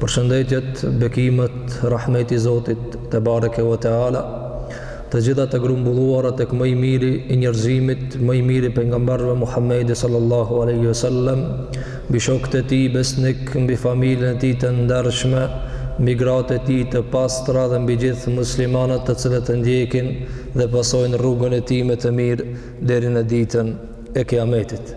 Përshëndetjet, bekimet, rahmeti i Zotit tebareke ve teala, të gjitha të grumbulluara tek më i miri i njerëzimit, më i miri i pejgamberëve Muhamedi sallallahu alaihi wasallam, mbi shokët e tij besnik, mbi familjen e tij të ndershme, mbi gratë e tij të pastra dhe mbi gjithë muslimanët të cilët e ndjekin dhe pasojnë rrugën e tij me të mirë deri në ditën e Kiametit.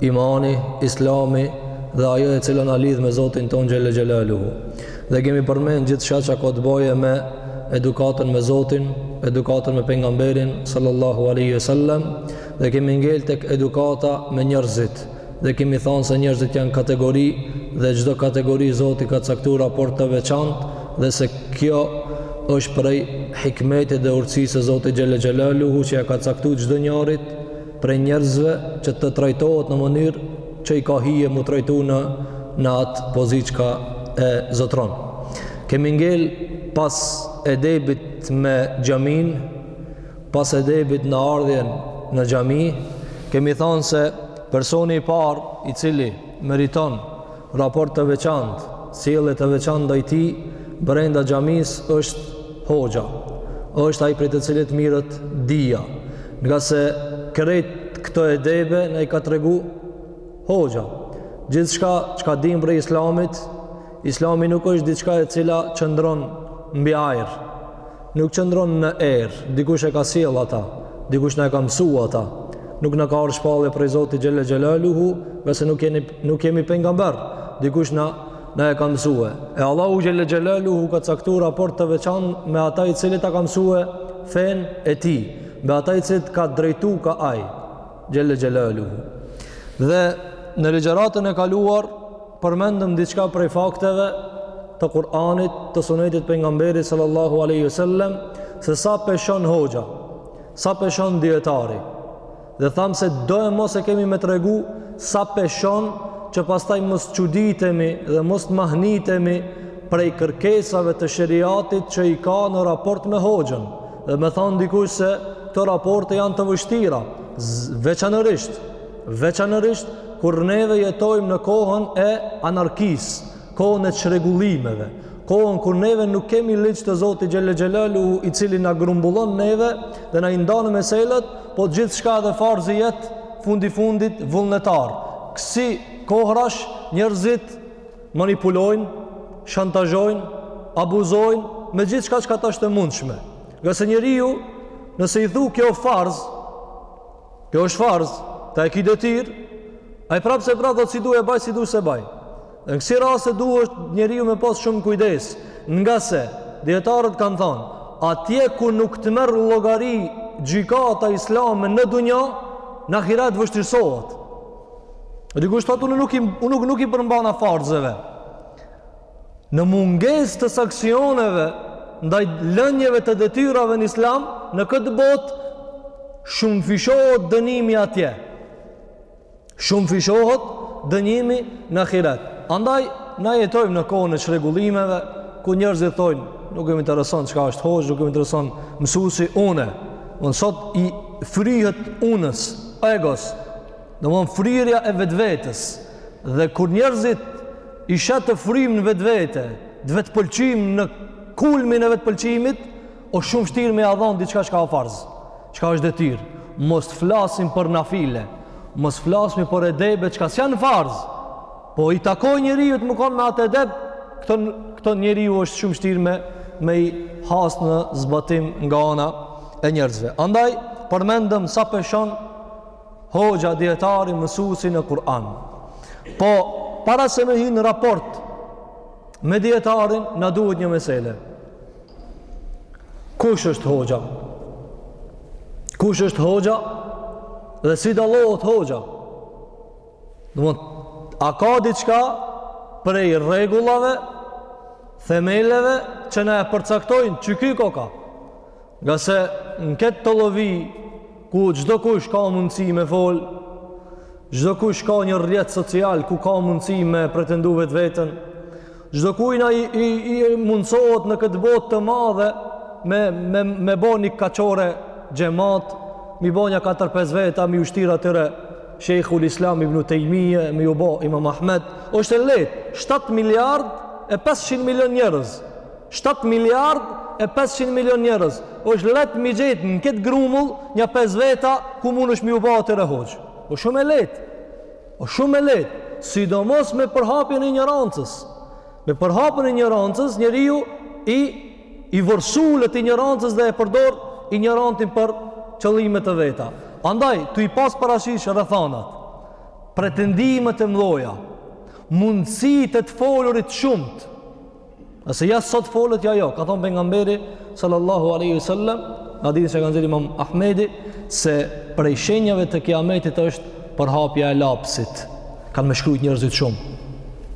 Imani, Islami dhe ajo e cila na lidh me Zotin tonë Xhelle Xhelaluhu. Dhe kemi përmend gjithçka që ka të bëjë me edukatën me Zotin, edukatën me pejgamberin sallallahu alaihi wasallam dhe kemi ngel tek edukata me njerëzit. Dhe kemi thanë se njerëzit janë kategori dhe çdo kategori Zoti ka caktu raport të veçantë dhe se kjo është prej hikmetit dhe urtësisë së Zotit Xhelle Xhelaluhu që ia ka caktu çdo njanit prej njerëzve që të trajtohet në mënyrë që i ka hije me u trajtu në, në atë pozitë çka e zotron. Kemi ngel pas edebit me xhaminë, pas edebit në ardhjen në xhami, kemi thanë se personi i parë i cili meriton Raport të veçantë, sjellje të veçantë ndaj tij brenda xhamisë është hoxha. Është ai prej të cilit mirret dija, ngase krejt këto edebe na i ka tregu hoxha. Gjithçka çka dimë prej Islamit, Islami nuk është diçka e cila qëndron mbi ajër. Nuk qëndron në erë, dikush e ka sjellë ata, dikush na e ka mësu ata. Nuk na ka ardh shpallje prej Zotit xhelle xhelaluhu, ngase nuk jeni nuk jemi pejgamber, dikush na na e ka mësue. E Allahu xhelle xhelaluhu ka caktu raport të veçantë me ata i cili ta ka mësue fenë e tij, me ata i cili t'ka drejtu ka ai xhelle xhelaluhu. Dhe në ligjëratën e kaluar Përmendëm diçka prej fakteve të Kur'anit, të Sunetit pejgamberit sallallahu alaihi wasallam se sa peshon hoxha, sa peshon dietari. Dhe thamë se domosdo e kemi me tregu sa peshon që pastaj mos çuditemi dhe mos mahnitemi prej kërkesave të sheriatit që i ka në raport me hoxhën dhe me thanë dikush se këto raporte janë të vështira veçanërisht Veçanërisht kur neve jetojmë në kohën e anarkisë, kohën e çrregullimeve, kohën kur neve nuk kemi ligj të Zotit xhelle xhelalu i cili na grumbullon neve dhe na i ndan meselat, po gjithçka edhe farzi jet fundi fundit vullnetar. Kësi kohrash njerëzit manipulojnë, shantazhojnë, abuzojnë me gjithçka çka asht e mundshme. Ngase njeriu nëse i thu kjo farz, Kjo është farz, ti e ki detyrë, ai prapëseprapë thotë si du e baj, si du s'e baj. Në kësi raste duhet njeriu me pas shumë kujdes, ngase dijetarët kanë thanë, atje ku nuk të merr llogari gjykata islame në dunja, në ahiret vështirësohet. Dikush thotë, unë nuk i, unë nuk, nuk i përmbahna farzeve. Në mungesë të sanksioneve ndaj lënjeve të detyrave në islam, në këtë botë shumëfishohet dënimi atje. Shumëfishohet dënimi në ahiret. Andaj na jetojmë në kohën e çrregullimeve ku njerëzit thonë, nuk më intereson çka është hoxha, nuk më intereson mësuesi unë. Unë sot i fryhet unës, egos, Domthon fryrja e vetvetes dhe kur njerëzit i sheh të frymë në vetvete, te vetëpëlqimi në kulmin e vetëpëlqimit, o shumë vështirë me ia dhon diçka çka o farz, çka është detyrë. Mos të flasim për nafile, mos flasmi për edebe çka s'janë farz. Po i takon njeriut me kon me atë edeb, këto, këto njeriu është shumë vështirë me me i has në zbatim nga ana e njerëzve. Andaj përmendëm sa peshon Hoxha dijetari mësuesi në Kur'an. Po para se me hynë në raport me dijetarin na duhet një mesele. Kush është hoxha? Kush është hoxha? Dhe si dallohet hoxha? Domethon a ka diçka prej rregullave, themeleve që na e përcaktojnë që ky koka? Ngase në këtë tollovi, ku çdokush ka mundësi me fol, çdokush ka një rrjet social, ku ka mundësi me pretendu vetveten, çdokujna i, i, i mundësohet në këtë botë të madhe, me, me, me bo një kaçore xhemat, m'i bo nja 4-5 veta, m'iu shtir atyre Shejhul Islam ibn Tejmije, m'iu bo Imam Ahmed, është e lehtë, 7 miliard e 500 milion njerëz, Shtatë miliard e pesëqind milion njerëz, është lehtë m'i gjetë në këtë grumull nja pesë veta ku mundesh ti m'iu ba atyre hoxhë. O shumë e lehtë. O shumë e lehtë. Sidomos me përhapjen e injorancës. Me përhapjen e injorancës, njeriu i i vërsulet injorancës dhe e përdor injorantin për qëllime të veta. Andaj, tu i pas parasysh rrethanat, pretendimet e mdhoja, mundësitë e të folurit shumtë, Nëse ja sot folet ja jo, ka thonë pejgamberi sallallahu alaihi wasallam, n'hadith se e ka nxjerr Imam Ahmedi se prej shenjave të kiametit është përhapja e lapsit. Kan me shkrujt njerëzit shumë.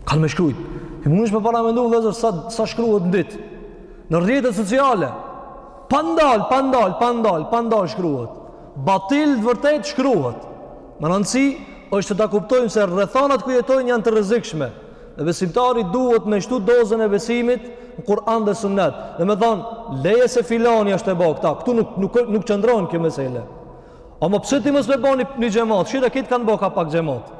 Kan me shkrujt. Ti munesh me paramendu vllezër sa sa shkruhet në ditë. Në rrjetet sociale. Pa ndal, pa ndal, pa ndal, pa ndal shkruhet. Batil dhe vërtet shkruhet. Me rëndësi është të ta kuptojmë se rrethanat ku jetojmë janë të rrezikshme. Dhe besimtari duhet me shtu dozën e besimit në Kur'an dhe Sunnet. Domethënë, leje se filani është tu e bo këta, këtu nuk, nuk, nuk qëndron kjo mesele. Ama pse ti mos me bo një, një gjynah, si krejt kanë bo ka pak gjynah.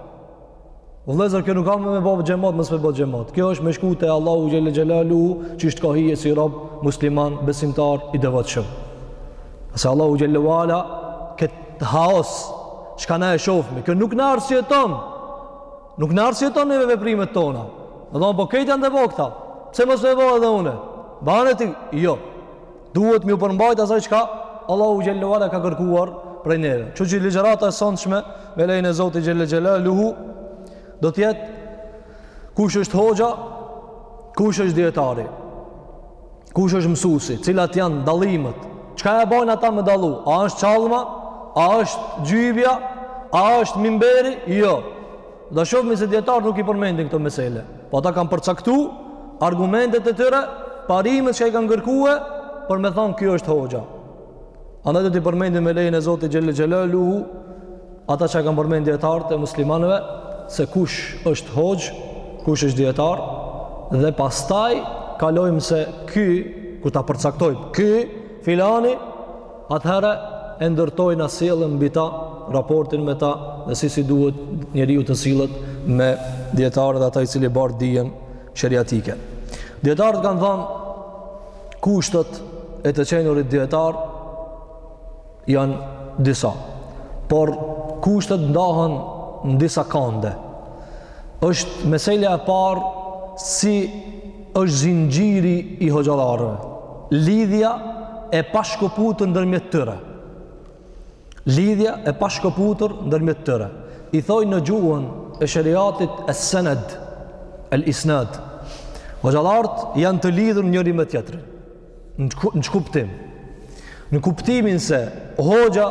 O vllezër, kjo nuk ka me bo gjynah, mos me bo gjynah. Kjo është me shku te Allahu xhel-le xhelaluhu, qysh të ka hije si rob, musliman, besimtar, i devotshëm. Se Allahu xhel-le ue ala, këtë kaos, çka na e shofmi, kjo nuk na arsyeton, Nuk na arsyeton neve veprimet tona. Me thonë, po krejt janë tu e bo këta. Pse mos me bo edhe une? Bane ti? Jo. Duhet me iu përmbajt asaj çka Allahu xhel-le ue ala ka kërkuar prej neve. Kështu që ligjërata e sontshme, me lejnë e Zotit xhel-le xhelaluhu, do t'jetë kush është hoxha, kush është dijetari. Kush është mësusi? Cilat janë dallimet? Çka i bën ata me dallu? A është çallma? A është xhybja? A është mimberi? Jo. Do shohim se dijetarët nuk i përmendin këto mesele. Po ata kanë përcaktu argumentet e tyre, parimet çka i kanë kërku për me thonë ky është hoxha. Andaj do t'i përmendim me lejnë e Zotit xhel-le xhelaluhu, ata çka kanë përmend dijetarët e muslimanëve, se kush është hoxhë, kush është dijetar, dhe pastaj kalojmë se ky, kur ta përcaktojmë, ky, filani, atëherë e ndërtojna sjelljen mbi ta, raportin me ta, dhe si si duhet njeriu të sillet me dijetarin dhe ata i cili bart dijen sheriatike. Dijetarët kanë thanë, Kushtet e të qenurit dijetar janë disa. Por kushtet ndahen në disa kande. Është meselja e parë si është zinxhiri i hoxhallarëve. Lidhja e pashkëputur ndërmjet tyre. Lidhja e pashkëputur ndërmjet tyre. I thojnë në gjuhën e sheriatit as-sanad, al-isnad. Hoxhallarët janë të lidhur njëri me tjetrin. Në çkuptim. Në kuptimin se hoxha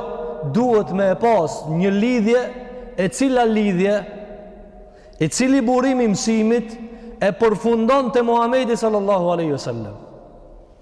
duhet me e pas një lidhje e cila lidhje e cili burim i mësimit e përfundon te Muhamedi sallallahu alaihi wasallam.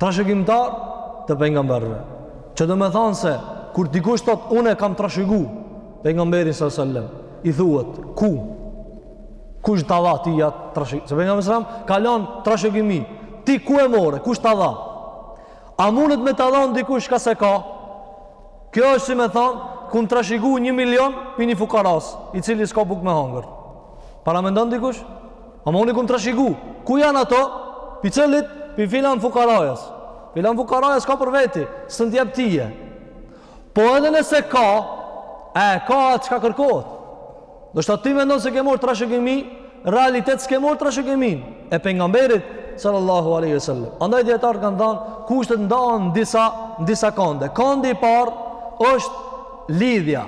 trashëgimtar të pejgamberëve. Që do të thotë se kur dikush thot unë e kam trashëgu pejgamberin sallallahu alajhi wasallam, i thuhet ku kush ta dha ti ja trashëgim. Se pejgamberi sallallahu alajhi wasallam ka lënë trashëgimi. Ti ku e more? Kush ta dha? A mundet me ta dhon dikush ka se ka? Kjo është si me thonë, ku në trashigu një milion për një fukaras, i cili s'ka buk me hangër. Para me ndonë dikush? Ama unë i kum trashigu, ku janë ato, pi cillit, pi filan fukarajas. Filan fukaraja s'ka për veti, se le t'jep tije. Po edhe nëse ka, e ka atë çka kërkohet. Ndoshta ti mendon se e ke morë trashigimi, realitet s'e ke morë trashigimin e pejgamberit, sallallahu aleyhi sallam. Andaj djetarë kanë thanë, kushtet ndahen në disa, në disa kande. Kandi i parë është lidhja,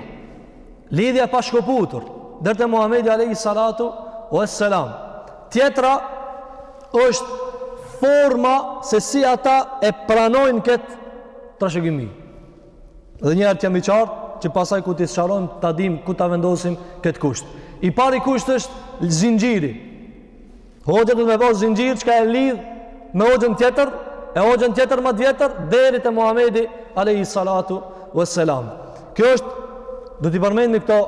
Lidhja e pashkëputur deri te Muhamedi alayhi salatu wassalam. Tjetra është forma se si ata e pranojnë kët trashëgimi. Dhe një herë të jam i qartë, që pasaj kur t'i sqarojmë, ta dimë ku ta vendosim këtë kusht. I pari kusht është zinxhiri. Hoxha duhet me pas zinxhir çka e lidh me hoxhën tjetër, e hoxhën tjetër me tjetër deri te Muhamedi alayhi salatu wassalam. Kjo është do t'i përmendim këto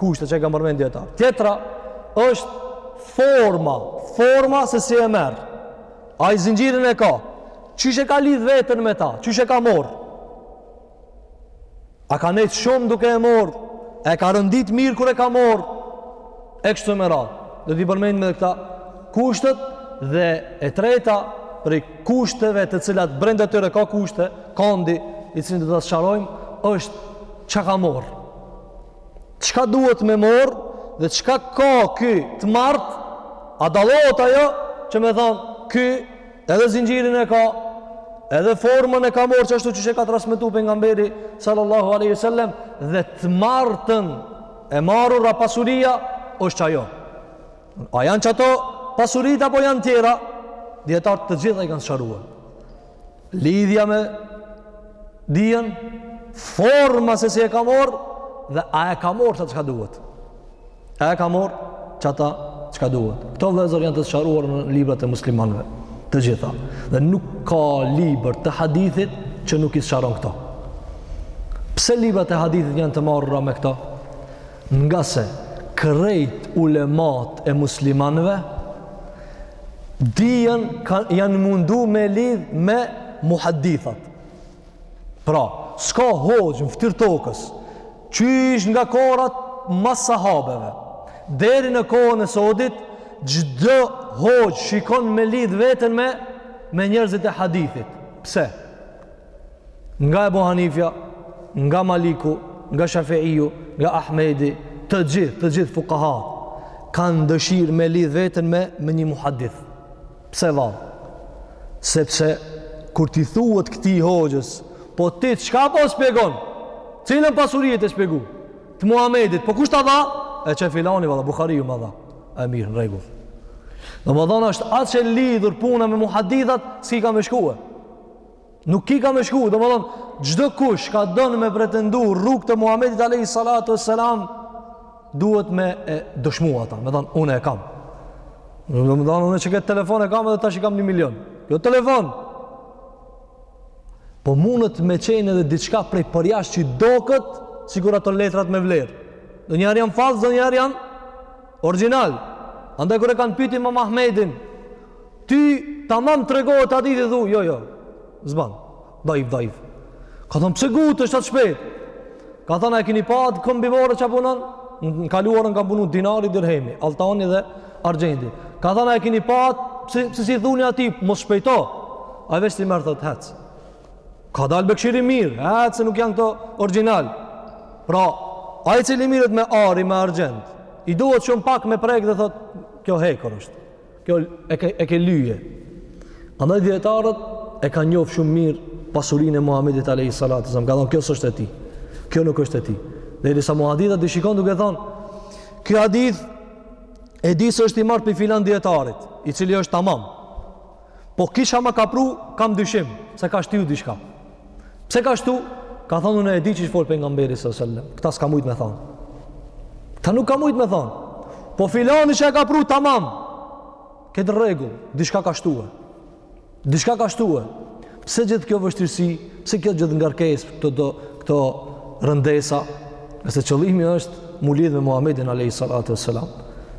kushte që i kan përmend dijetarët. Tjetra është forma, forma se si e merr. Ai zinxhirin e ka. Qysh e ka lidh veten me ta? Qysh e ka marr? A ka nejtë shumë duke e morrë, e ka rendit mirë kur e ka morrë, e kështu me radhë. Do t'i përmendim edhe këta kushtet dhe e treta prej kushteve të cilat brenda tyre ka kushte, kandi i cili do ta sqarojmë, është çka ka morë. Çka duhet me morë dhe çka ka ky të marrtë, a dallohet ajo që me thonë ky Edhe zinxhirin e ka, edhe formën e ka marrë qashtu qysh e ka transmetu pejgamberi sallallahu alaihi wasallam dhe të marrtën e marrur a pasuria është qajo. A janë qato pasurit apo janë tjera? Dijetarët të gjitha i kanë sqaruar. Lidhja me dijen forma se si e ka marrë dhe a e ka marrë qata çka duhet. A e ka mor qata çka duhet. Këto vëllezër janë të sqaruara në librat e muslimanëve, të gjitha. Dhe nuk ka libër të hadithit që nuk i sqaron këto. Pse librat e hadithit janë të marrura me këto? Ngase krejt ulemat e muslimanëve dijen janë mundu me lidh me muhadithat Pra, s'ka hoxhë n'ftyrë t'tokës, qysh nga kohërat mas sahabeve, deri në kohën e sodit, çdo hoxhë shikon me lidh veten me, me njerëzit e hadithit. Pse? Nga Ebu Hanifja, nga Maliku, nga Shafiiju, nga Ahmedi, të gjithë, të gjithë fukahatë, kanë dëshirë me lidh veten me, me një muhadith. Pse vallë? Sepse kur t'i thuhet këtij hoxhës, po ti çka po shpjegon? Cilën pasuri je tu e shpjegu? Të Muhamedit, po kush ta dha? E qe filani valla Buhariu ma dha. E mirë, në rregull. Domethënë është aq e lidhur puna me muhadithat, s'ki kah me shku. Nuk ki kah me shku, domethënë, çdokush që don me pretendu rrugë të Muhammedit alejhi salatu ve selam, duhet me e dëshmu atë, me thanë, unë e kam. Domethënë, unë qe këtë telefon e kam edhe tash i kam një milion. Kjo telefon! Po mundet me qenë edhe diçka prej përjashta që doket, sikur ato letrat me vlerë. Donjëherë janë fals, donjëherë janë origjinal. Andaj kur e kanë pytë imam Ahmedin, Ty tamam tregohet hadithi, thu, jo jo. S'ban. Daif daif. Ka thanë pse ngutesh aq shpejt. Ka thanë a e keni pa atë këmbimore çfarë punon? Në t'kaluarën ka punu dinari, dirhemi, alltani dhe argjendi. Ka thanë a e keni pa atë pse pse s'i thuni atij mos shpejto. Ai veç i merr thotë hec. Ka dal bakshishi mirë, hec se nuk janë këto origjinal. Pra, ai i cili merret me ar, me argjend, i duhet shumë pak me prek dhe thotë kjo hekur është. Kjo e ke, e ke lyje. Andaj dijetarët e kanë njoftë shumë mirë pasurinë e Muhammedit alejhi salatu selam, ka thanë, kjo s'është e tij, kjo nuk është e tij. Derisa muhadithat i shikon duke thanë, kjo hadith e di se është i marrë prej filan dijetarit, i cili është tamam. Po kisha ma ka pru, kam dyshim, se ka shtu diçka. Pse ka shtu? Ka thanë unë e di qysh fol Pejgamberi salallahu selem. Këtë s'ka mujtë me thanë. Këtë nuk ka mujtë me thanë. Po filani që e ka pru tamam. N'rregull, diçka ka shtue. Diçka ka shtue. Pse gjithë kjo vështirësi, pse kjo gjithë ngarkesë, këto, këto rëndesa, sepse qëllimi është m'u lidhë me Muhammedin a.s.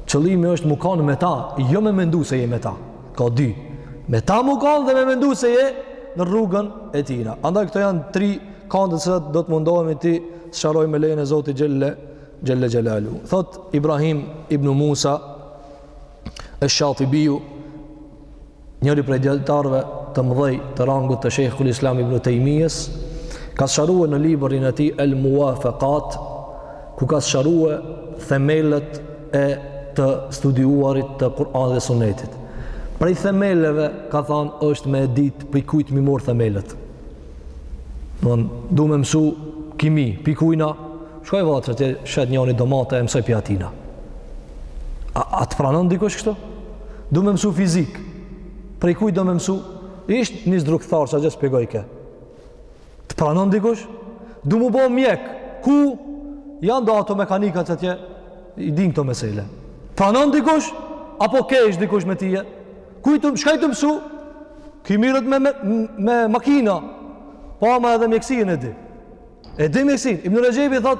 Qëllimi është m'u kanë me ta, jo me mendu se je me ta. Ka dy. Me ta m'u kanë dhe me mendu se je në rrugën e tijna. Andaj këto janë pikat të cilat do të mundohemi t'i sqaroj me lejen e Zotit xhele, xhele xhelaluhu. Thotë Ibrahim ibn Musa esh-Shatibiju, njëri prej dijetarëve të mdhej të rangut të Shejhul Islam ibn Tejmijes, ka sqaru në librin e tij El Muvafekat, ku ka sharue themelet e të studiuarit të Kur'an dhe Sunnetit. Prej themeleve, ka thanë, është me e ditë pi kujt m'i marrë themelet. N' du me mësu kimi, pi kujna, shkoj va atje shet njoni domate e mësoj pi atina. A, a të pranon dikush kështu? Du me mësu fizik, prej kujt do me mësu, isht një zdrukthtar sa gja shpjegojke. Të pranon dikush? Du m'u bo mjek, ku janë do ato mekanika qatje, i din këto mesele. Pranon dikush? Apo kesh dikush me tije? Ku, çka i t'mësu? Ki mirret me, me, me makina, po ma edhe mjekësien e di. E di mjekësien. Ibn Rexhebi thot,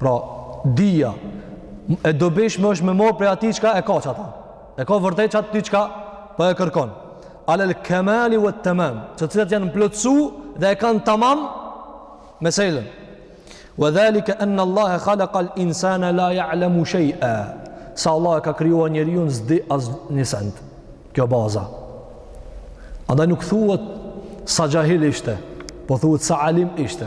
Pra, dija, e dobishme është me marrë prej atij çka e ka qata. E ka vërtet qatë ti çka po e kërkon. Alel kemali vet-temam, që cilat janë plotësu dhe e kanë tamam meselën. Vë dhalike enë Allahe khalakal insana la ja'lemu shej'a. Se Allahu e ka krijua njeriun s'di asnjë send. Kjo baza. Andaj nuk thuhet sa xhahil ishte, po thuhet sa alim ishte.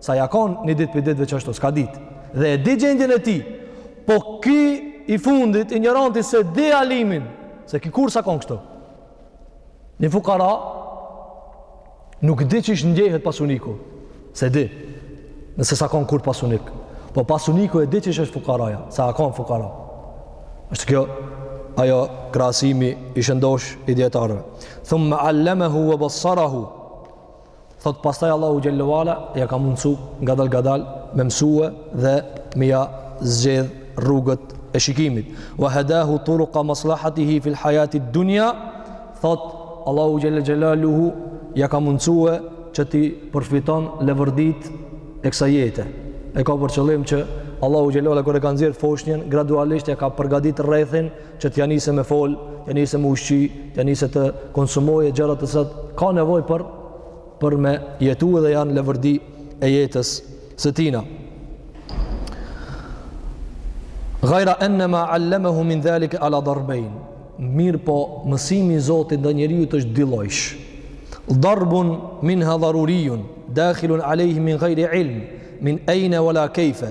Se a kanë një ditë pi ditëve qashtu, s'ka ditë. Dhe e di gjendjen e tij. Po ki i fundit, injoranti s'e di alimin, se ki kurrë s'a kanë kështu. Një fukara, nuk di qysh ndjehet pasaniku, s'e di, nëse s'a kanë kurrë pasanik. Po pasaniku e di qysh fukaraja, se a kanë fukara. është kjo, ajo krahasimi i shëndosh i dijetarëve. Thumme allemehu ve bassarahu, Thot pastaj Allahu xhelle wa ala ja ka mundsu ngadal ngadal me mësue dhe me ja zgjedh rrugët e shikimit. Wa hadahu turuqa maslahatihi fil hayati dunya. Thot Allahu xhallahu xhelaluhu ja ka mundsue që t'i përfiton leverditë e kësaj jete. E ka për qëllim që Allahu xhelle wa ala kur e ka nxjerr foshnjën gradualisht ja ka përgatitur rrethin që t'ja nise me fol, t'ja nise m'u ushqy, t'ja nise të konsumojë gjëra të cilat ka nevojë për për me jetu dhe janë leverdi e jetës së tina. Gajra ennema allemehu min dhalike ala darbejn. Mirëpo, mësimi i Zotit ndaj njeriut është dyllojsh. Darbun minha darurijun, dakhilun alejhi min gajri ilm, min ejne wala kejfe,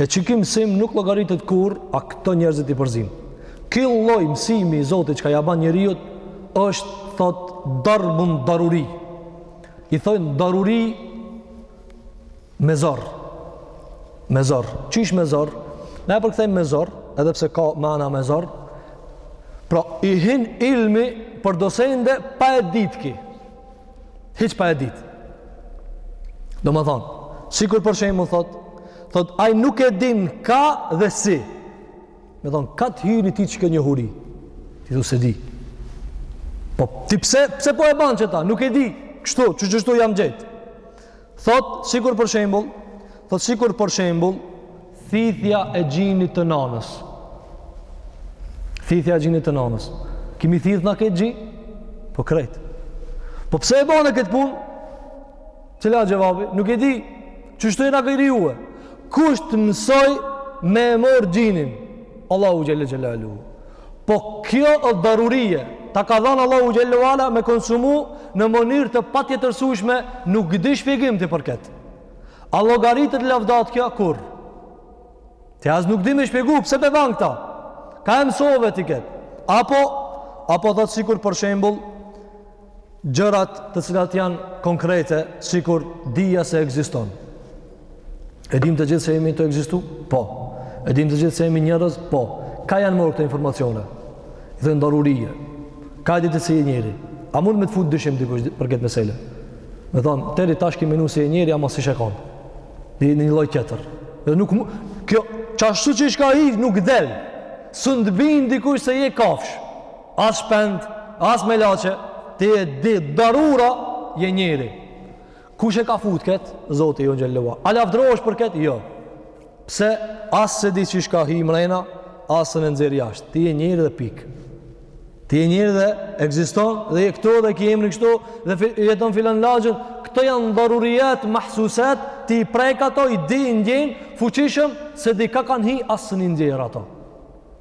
E qiki mësim nuk llogaritet kurrë, a këto njerëzit i përzin. Ky lloj mësimi i Zotit çka ja ban njeriut, është, thot, darbun daruri. I thojnë daruri me zor. Me zor. Qysh me zor? Ne e përkthejmë me zor, edhe pse ka mana me zor. Pra, i hin ilmi për do sende pa e dit ki. Hiç pa e ditë. Domethonë, sikur për shembull thotë, thotë, ai nuk e din ka dhe si. Domethonë, ka t'hyni ty kjo njohuri. Ti s'e di. Po, ti pse, pse po e ban qëta, nuk e di. Kështu, që qështu jam gjetë. Thotë, sikur për shembull, thotë sikur për shembull, thithja e gjinit të nanës. Thithja e gjinit të nanës. Kimi thith na këtë gjin? Po krejt. Po pse e ban këtë punë? Cila është xhevabi? Nuk e di. Qështu jena kriju? Kush të mësoi me e mor gjinin? Allahu xhel-le xhelaluhu. Po kjo është darurie, ta ka dhanë Allahu xhel-le ue ala me konsumu në mënyrë të patjetërsueshme, nuk di shpjegim ti për këtë. A llogaritet lavdat kjo kur? Ti as nuk di me shpjegu pse pe ban këta. Ka e mësove ti kët. Apo apo thot sikur për shembull Gjërat të cilat janë konkrete, sikur dija se ekziston. E dimë të gjithë se jemi tu ekzistu? Po. E dimë të gjithë se jemi njerëz? Po. Ka janë morë këto informacione? Dhe janë darurije. Ka e dite se je njeri? A mund me të futë dyshim dikush për këtë mesele? Me thonë, deri tash ki menu se je njeri, ama s'ishe kon, je një lloj tjetër. Dhe nuk mu... Jo, qashtu që i shka i, nuk del. S'un t'bind dikush se je kafsh. As shpend, as melaqe, ti e di daruraten je njeri. Kush e ka fut kët? Zoti jonë xhel-le ue ala. A lavdrohesh për kët? Jo. Pse as s'e di qysh ka hi mrena, as s'un e nxjerr jashtë. Ti je njeri dhe pik. Ti je njeri dhe ekziston dhe je këtu dhe ke emrin kështu dhe jeton filan lagjen. Këto janë darurijat mahsusat, ti prek ato, i di, i ndjen, fuqishëm s'e di ka kanë hi as s'un i nxjerr ato.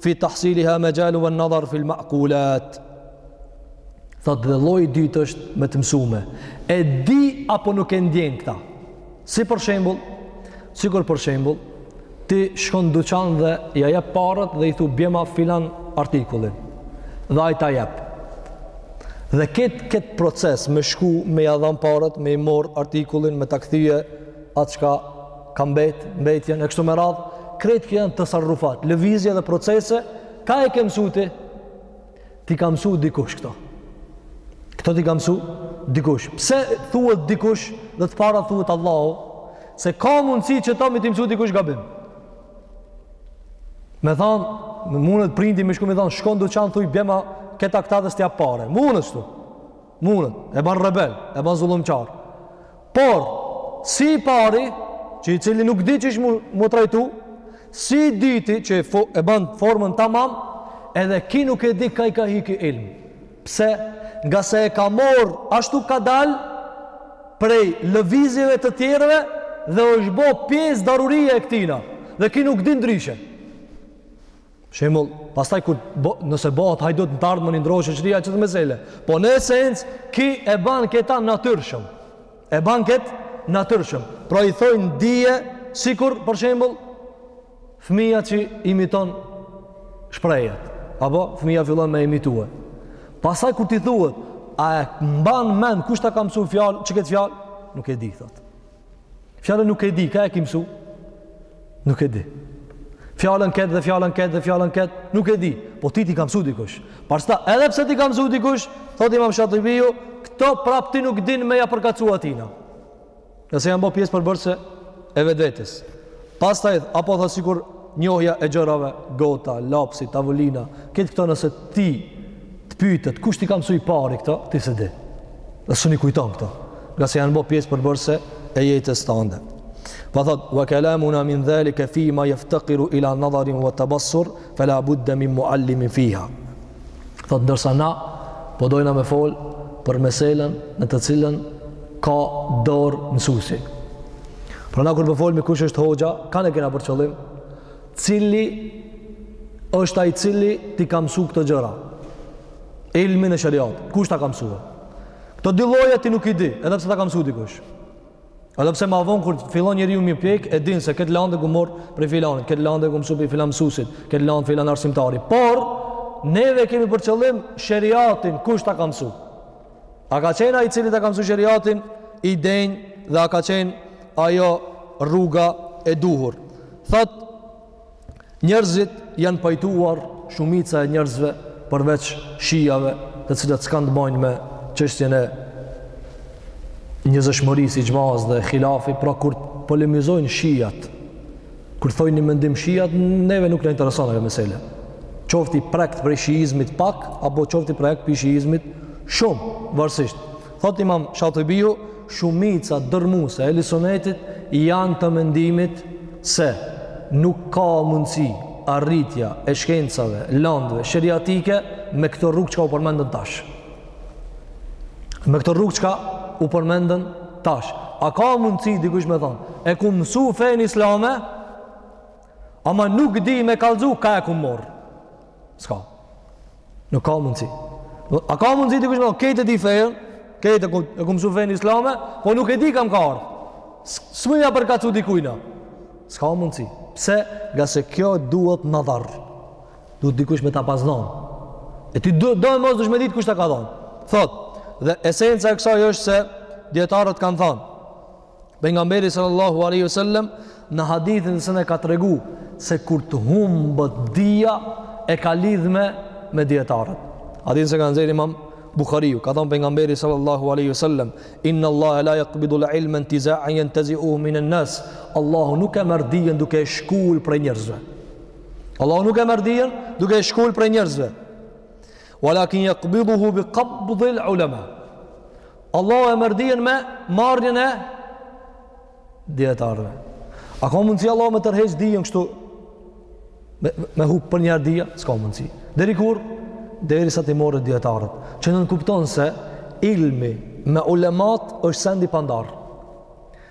Fi tahsiliha majalun lin nadhar fil ma'kulat. Thot dhe lloji i dytë është me të mësume. E di apo nuk e ndjen këta? Si për shembull, sikur për shembull, ti shkon n'duqan dhe ia jep parët dhe i thu bjema filan artikullin. Dhe ai ta jep. Dhe këtë këtë proces me shku, me ia dhan parët, me i mor artikullin, me ta kthye, atë çka ka mbet, mbetjen e kështu me radh, krejt kjo janë tasarrufat, lëvizje dhe procese, ka e ke mësu ti? T'i ka mësu dikush këto. Këto t'i ka mësu dikush. Pse thuhet dikush dhe të para thuhet Allahu se ka mundësi qëto me t'i mësu dikush gabim. Me thon, munet prindi me shku me than, shko n'duqan thuj bjema këta këta dhe s't'jap pare. Mundet kështu. Mundet, e ban rebel, e ban zullumqar. Por, si i pari, që i cili nuk di qysh mu, mu trajtu, si i dyti që e, fo, e ban formën tamam, edhe ki nuk e di ka i ka hi ky ilm. Pse, nga se e ka morë, ashtu ka dalë, prej lëvizjeve të tjerve, dhe është bo pjesë darurie e këtina, dhe ki nuk di ndryshe. Shembull, pastaj kur bo, nëse bëhet hajdut në të ardhmën i ndrrohet shoqëria çdo mesele. Po në esencë ki e bën këtë natyrshëm. E bën kët natyrshëm. Pra i thonë dije sikur për shembull fëmija që imiton shprehjet. Apo fëmija fillon me imitue. Pastaj kur t'i thuhet a e mban mend kush ta ka mësuar fjalë, çka këtë fjalë? Nuk e di thotë. Fjalën nuk e di, ka e ki mësu? Nuk e di. Fjalën ketë dhe fjalën ketë dhe fjalën ketë, nuk e di. Po ty t'i ka mësu dikush. Pastaj, edhe pse t'i ka mësu dikush, thot imam Shatibiu, këto prap ti nuk din me ja përkacu atina. Ngase janë bo pjesë përbërse e vetvetes. Pastaj apo tha sikur njohja e gjërave, gota, lapsi, tavolina, këtë këto nëse ty të pytet, kush t'i ka msu i pari këto, ti s'e di. Dhe s'un i kujton këto, ngase janë bo pjesë përbërse e jetës tande. Po thot, wa kelamuna min dhalike fi ma jeftakiru ila nadharin wa tebassur, fe la budde min muallimin fiha. Thot, ndërsa na, po dojna me folë për meselën në të cilën ka dorë mësusi. Pra na kur po folim kush është hoxha, kan e kena për qëllim, cili është ai cili t'i ka mësu këto gjëra, ilmin e sheriatit, kush ta ka mësue? Këto dy lloje ti nuk i di, edhe pse ta ka mësu dikush. Edhe pse ma vonë kur fillon njeriu mu pjek, e din se këtë landë e kum marrë prej filanit, këtë landë e kum mësu prej filan mësusit, këtë landë filan arsimtari. Por, neve kemi për qëllim sheriatin, kush ta ka mësu? A ka qenë ai i cili ta ka mësuar sheriatin i denjë dhe a ka qenë ajo rruga e duhur? Thot njerëzit janë pajtuar shumica e njerëzve përveç shijave, të cilët s'kanë të bëjnë me çështjen e njëzëshmërisë, ixhmasë dhe hilafit, pra kur polemizojnë shijat, Kur thojnë një mendim shijat, neve nuk na intereson ajo mesele. Qoftë i prekt prej shijizmit pak, apo qoftë i prekt prej shijizmit shumë, varësisht. Thot imam Shatibiu, shumica dërmuse e ehli sunetit janë të mendimit se nuk ka mundësi arritja e shkencave, landve sheriatike me këto rrugë çka u përmendën tash. Me këto rrugë çka u përmendën Tash, a ka mundësi dikush me thonë, e kum mësu fenë islame, ama nuk di me kallzu, ka e kum morrë. S'ka. Nuk ka mundësi. A ka mundësi dikush me thonë, kejt e di fejën, kejt e kum mësu fenë islame, po nuk e di ka m'ka ardhë. S'muj ja përkatsu dikujna. S'ka mundësi. Pse? Ngase kjo duhet në dharë. Duhet dikush me ta pas dhon. E ti do, domos dush me dit kush ta ka dhon. Thot, dhe esenca e kësaj është se dijetarët kanë thon. Pejgamberi sallallahu alaihi wasallam në hadithin se na ka tregu se kur të humbet dija e ka lidh me, me dijetarët. Hadithin që e ka nxjerrë Imam Bukhariu, ka thon pejgamberi sallallahu alaihi wasallam, inna Allah la yaqbidu al-ilma intiza'an yantazi'uhu min an-nas. Allahu nuk e merr dijen duke e shkul prej njerëzve. Allahu nuk e merr dijen duke e shkul prej njerëzve. Walakin yaqbiduhu bi qabd al ulama. Allahu e merr dijen me marrjen e dijetarëve. A ka mundsi Allahu me tërheq dijen kështu me, me hup përnjëherë dija? S'ka mundsi. Deri kur? Derisa t'i morrë dijetarët. Që nënkupton se ilmi me ulematë është send i pandarë.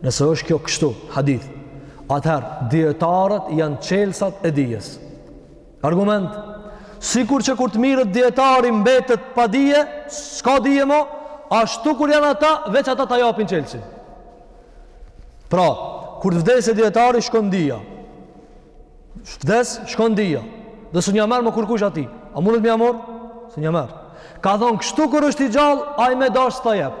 Nëse është kjo kështu, hadith, atëherë dijetarët janë çelsat e dijes. Argument, sikur që kur të miret dijetari mbetet pa dije, s'ka dije mo, ashtu kur janë ata, veç ata ta japin çelsin. Pra, kur të vdesë dijetari, shkon dija. Vdes, shkon dija. Dhe s'un ja merr mo kurkush atij. A mundet me ja morr? S'un ja merr. Ka thonë, kështu kur është i gjallë, ai me dashtë ta jep.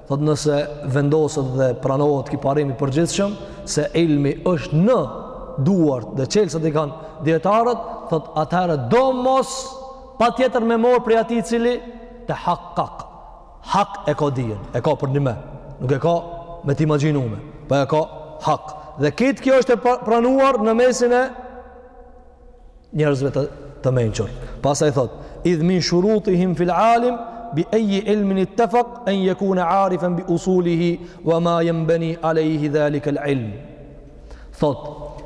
Thotë nëse vendoset dhe pranohet ki parim i përgjithshëm, se ilmi është në duart dhe çelsat i kanë dijetarët, thotë atëherë domos patjetër me morrë prej atij i cili tehakkak. Hak e ka dijen, e ka përnjime. Nuk e ka me të imagjinume, për po e ka hak. Dhe kitë kjo është e pranuar në mesin e njerëzve të të mençur. Pastaj thot: "Idh min shurutihim fil alim bi ay ilmin ittafaq an yakuna arifan bi usulihi wa ma yanbani alayhi dhalika al ilm." Thot: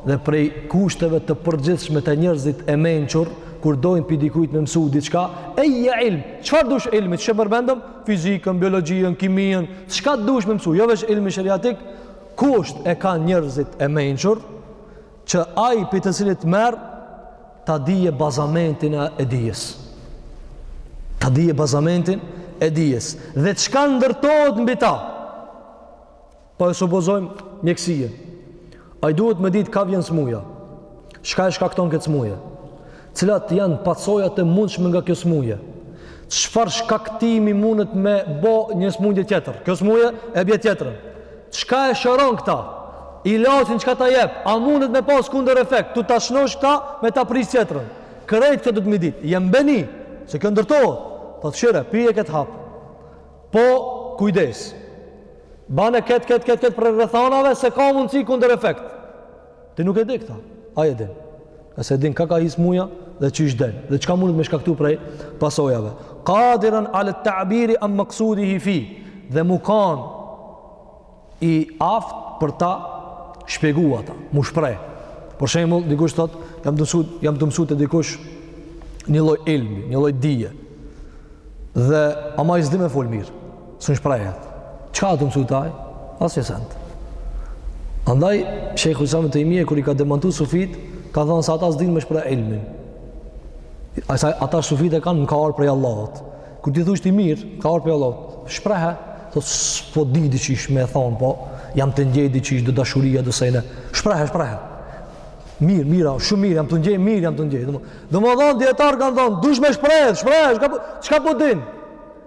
"Dhe prej kushteve të përgjithshme te njerëzit e mençur, kur dojnë pi dikujt me mësu diçka, ay ilm, çfarë dush ilmit, çe përmendëm, fizikën, biologjinë, kiminë, çka dush me mësu, jo veç ilmi sheriatik, kusht e kanë njerëzit e mençur, që ai pi të cilit merr ta dije bazamentin e dijes ta dije bazamentin e dijes dhe çka ndërtohet mbi ta po e supozojmë mjekësia ai duhet me ditë ka vjen smuja çka e shkakton këtë smuje Cilat janë pasojat e mundshme nga kjo sëmundje? Çfarë shkaktimi mundet me bë një sëmundje tjetër? Kjo sëmundje e bie tjetrën. Çka e shëron këta? Ilaçin çka ta jep? A mundet me pas kundër efekt? Tu ta shnosh këta me ta prish tjetrën. Krejt këto duhet me i ditë. Jenbeni, se kjo ndërtohet. Po të shire, pije këtë hap. Po, kujdes. Bane këtë, këtë, këtë, këtë prej rrethanave, se ka mundësi kundër efekt. Ti nuk e di këta. Ai e din. Nëse e din kah ka hi smuja dhe qysh del dhe çka mundet me shkaktu prej pasojave. Qadiran ala at-ta'biri an maqsudihi fi dhe mu kanë i aftë për ta shpjeguar ata, mu shpreh. Për shembull, dikush thot, jam tu mësu, jam tu mësu te dikush një lloj ilmi, një lloj dije. Dhe ama ai s'di me fol mirë. S'mun shprehet. Çka të mësu ai? Asnjë send. Andaj, Shejhul Islam Ibn Tejmije, kur i ka demantu sufit, ka thonë se ata s'din me shpreh ilmin. Asa, ata sufit e kanë më ka ardh prej Allahut. Kur t'i thush ti mirë, ka ardh prej Allahut. Shprehe, thot, s'po di diqysh me thonë, po, jam tu ndje diqysh do dashuria, do sene. Shprehe, shprehe. Mirë, mirë, shumë mirë, jam tu ndje, mirë, jam tu ndje. Domethonë, dijetarët kanë thonë, duhesh me shpreh, shprehe, çka po, çka po din?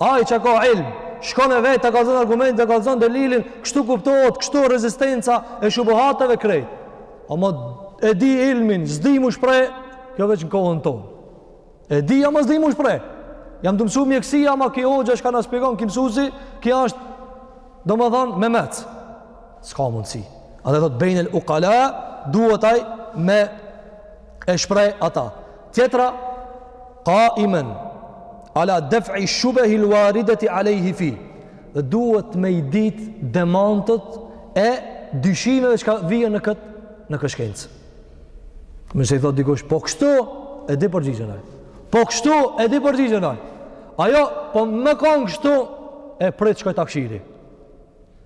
Ai që ka ilm, shkon e vet, ta kallzon argumentin, ta kallzon delilin, kështu kuptohet, kështu rezistenca e shubuhateve krejt. Ama e di ilmin, s'di mu shpreh, kjo veç në kohën tonë. E di, ama s'di mu shpreh. Jam tu mësu mjekësi, ama ki hoxha çka na shpjegon, ki mësuesi, ki është, domethonë, memec. S'ka mundësi. Edhe thotë, bejnel ukala, duhet ai me e shpreh ata. Tjetra, Qaiman ala daf'i shubahi al-waridati alayhi fi. Dhe duhet me i ditë demantet e dyshimeve çka vijnë në këtë në këtë shkencë. Nëse i thotë dikush, po kështu e di përgjigjen ai. Po kështu e di përgjigjen ai. A jo po me kon kështu e prit shkoi takshiri.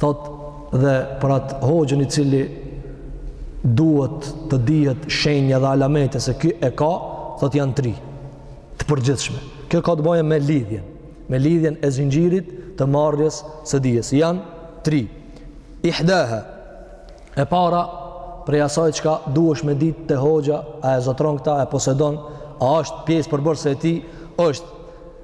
thot dhe për atë hoxhën i cili duhet të dihet shenja dhe alamete se ky e ka, thot janë tri të përgjithshme. Kjo ka të bëjë me lidhjen, me lidhjen e zinxhirit të marrjes së dijes. Janë tri. Ihdaha. E para prej asaj çka duhesh me ditë te hoxha, a e zotron këta, e posedon, a është pjesë përbërëse e tij, është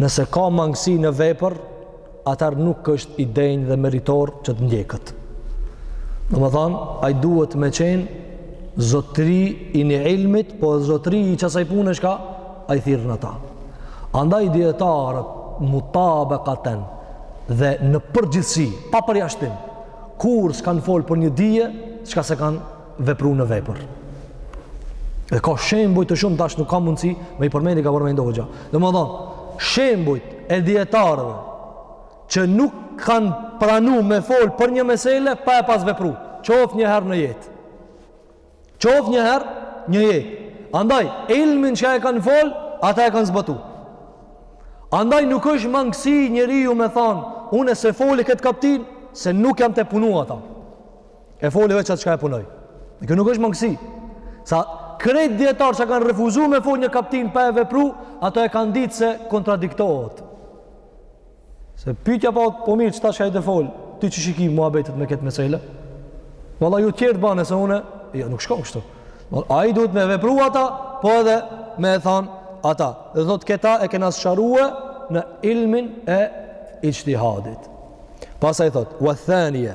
Nëse ka mangësi në vepër, atëherë nuk është i denjë dhe meritor që të ndjeket. Domethanë, ai duhet me qenë zotri i një ilmit, po dhe zotri i qasaj pune çka ai thirr në ta. Andaj dijetarët, mutabekaten, dhe në përgjithësi, pa përjashtim, kur s'kanë folë për një dije, çka s'e kanë vepru në vepër. Dhe ka shembuj të shumë tash nuk ka mundësi me i përmendi ka përmend hoxha. Domethonë, shembujt e dijetarëve që nuk kanë pranu me folë për një mesele pa e pas vepru. Qoft një herë në jetë. Qoft një herë në jetë. Andaj, ilmin që e kanë folë, ata e kanë zbatu. Andaj nuk është mangësi njeriu me thanë, unë s'e foli këtë kaptin, se nuk jam tu e punu ata. E foli veç atë çka e punoi. Dhe kjo nuk është mangësi. Se krejt dijetarët që kanë refuzu me fol një kaptin pa e vepru, ata e kanë ditë se kontradiktohet. Se pyetja po po mirë tash qai te fol, ti qysh i ke muhabetet me këtë mesele? Valla ju tjerë të bane, se unë, jo nuk shkon kështu. Ai duhet me vepru ata, po edhe me e thanë ata. Dhe thotë këta e kena sqarue në ilmin e ixhtihadit. Pastaj thotë, uethanije,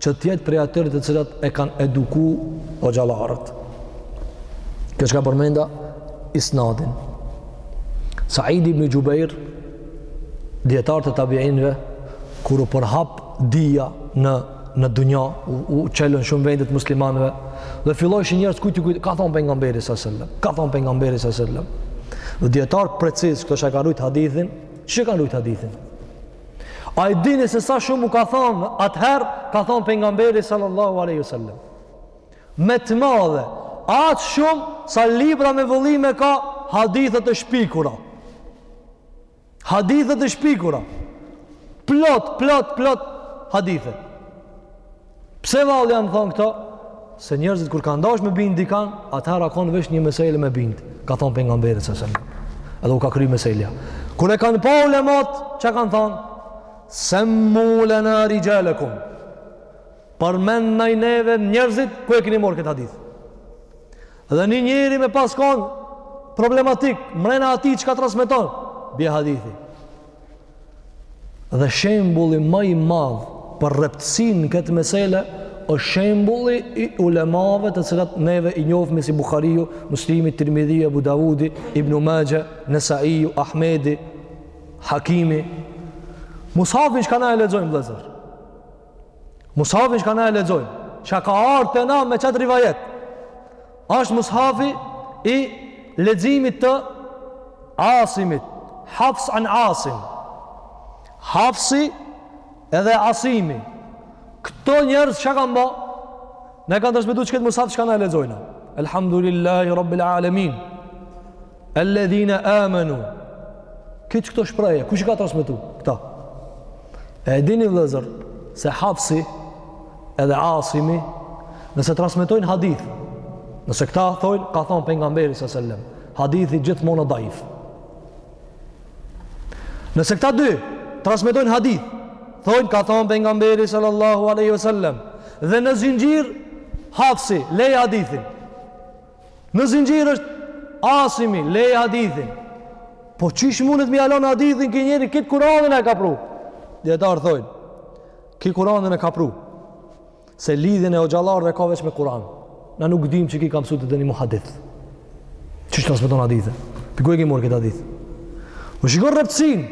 që të jetë prej atyre të cilët e kanë eduku hoxhallarët. Kjo çka përmenda, isnadin. Said ibn Xhubejr, dijetarët e tabiinve, kur u përhap dija në, në dunja, u, u çelën shumë vendet e muslimanve, dhe fillojshin njerëz kujtë kujtë, ka thonë për nga mberi së sëllëm, ka thonë për nga mberi së sëllëm. Dhe dijetarët preciz, këto që e kanë rujtë hadithin, që e kanë rujtë hadithin A i dini se sa shumë u ka thonë atëherë, ka thonë Pejgamberi sallallahu aleyhi sallam. Me të madhe, aq shumë sa libra me vëllime ka hadithe të shpikura. Hadithe të shpikura. Plot, plot, plot hadithe. Pse vallë janë thonë këto? Se njerëzit kur kanë dashur me bind dikan, atëherë a kon veç një meselë me bind, ka thon pejgamberi sa selam. Edhe u ka kry meselja. Kur e kanë pa ulemat, çka kanë thon? Sammu lana rixhalakum. Përmendnaj neve njerëzit ku e keni marrë këtë hadith? Edhe një njeri me pas kon problematik, mrena atij që ka transmetu, bie hadithi. Dhe shembulli më i madh për rreptësinë në këtë meselë është shembulli i ulemave të cilat neve i njohim si Buhariu, Muslimi, Tirmidhiu, Abu Davudi, Ibn Maxhe, Nesaiu, Ahmedi, Hakimi. Mushafin çka na e lexojmë vëllazër, Musafin çka na e lexojmë? Çka ka ardhur te na me qat rivajet? Është mushafi i leximit të Asimit, Hafs an Asim. Hafsi edhe Asimi. Këto njerëz çka kanë bë? Na e kanë transmetu qet mushaf çka na e lexojmë. Elhamdulillahi rabbil alamin. Alladhina amanu. Kështu këto shprehje, kush i ka transmetu? Këta. E dini vllezër, se hafsi edhe asimi, nëse transmetojnë hadith, nëse këta thojnë, ka thanë pejgamberi a.s. sellem, hadithi gjithmonë daif. Nëse këta dy transmetojnë hadith, thojnë ka thanë pejgamberi sallallahu aleyhi wasellem, dhe në zinxhir, hafsi, lej hadithin, Në zinxhir është Asimi, lej hadithin. Po qysh mundet me ia lanë hadithin ky njeri kit Kur'anin e ka pru. Dijetarët thojnë. Ky Kur'anin e ka pru. Se lidhjen e hoxhallarëve ka veç me Kur'an. Na nuk dimë që ky ka msu te ndonji muhadith. Qysh transmeton hadithin. Ti ku e ke marr këtë hadith? Po shikon rreptësinë.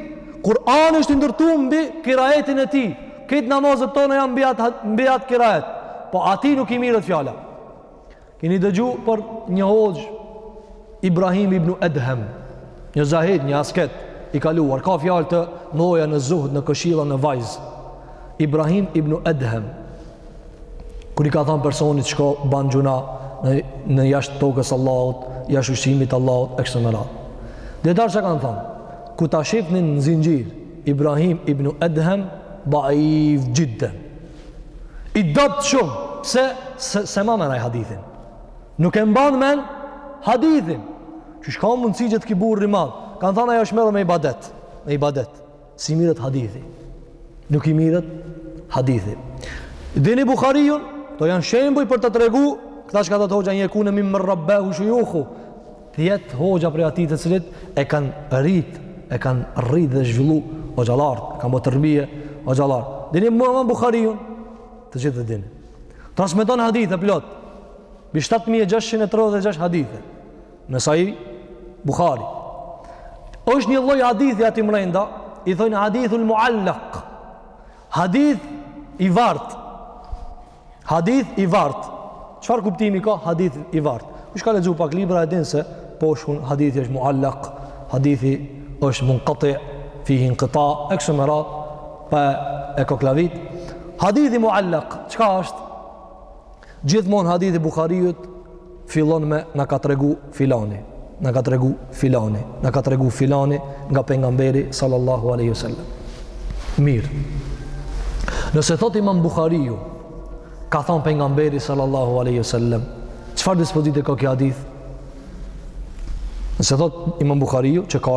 Kur'ani është i ndërtuar mbi kiraetin e tij. Këtë namazet tona janë mbi atë mbi atë kiraet. Po atij nuk i merret fjala. Keni dëgju për një hoxh Ibrahim ibn Edhem, një zahid, një asket i kaluar. Ka fjalë të mëdha në zuhd, në këshilla, në vajz. Ibrahim ibn Edhem. Kur i ka thënë personit çka ban gjuna, në jashtë tokës Allahut, jashtë ushqimit Allahut e kështu me radhë. Dijetarët çka kanë thënë? Ku ta shihni në zinxhir Ibrahim ibn Edhem, da'if jiddan. i dobët shumë pse se, se ma mer aj hadithin nuk e mban men hadithin qysh ka mundësi gjith ky burrë i madh kanë than aj osht merro me ibadet me ibadet s'i merret hadithi nuk i merret hadithi dini Bukharijun kto janë shembuj për ta tregu këta çka tha hoxha en jekune mimmen rabbahu shujuhu të jetë hoxha prej atij të cilit e kanë rrit, e kanë rrit dhe zhvillu hoxhallar, kanë bo terbije hoxhallar. Dini Imam Buhariun, të gjithë e dini. Transmeton hadithe plot. Mbi 7636 hadithe. Në Sahih Buhari. Është një lloj hadithi aty mrenda, i thojnë hadithul muallaq. Hadith i vartë. Hadith i vart. Çfarë kuptimi ka hadith i vart? Kush ka lexuar pak libra e din se po shkrun hadithi është muallaq, hadithi është munqati fihi inqita, e kështu me radhë pa e koklavitë. Hadithi muallaq, çka është? Gjithmonë hadithi Buhariut fillon me na ka tregu filani, na ka tregu filani, na ka tregu filani nga pejgamberi sallallahu alaihi wasallam. Mir. Nëse thotë Imam Buhariu ka than pejgamberi sallallahu alaihi wasallam, çfarë dispozite ka ky hadith? Nëse thotë Imam Buhariu që ka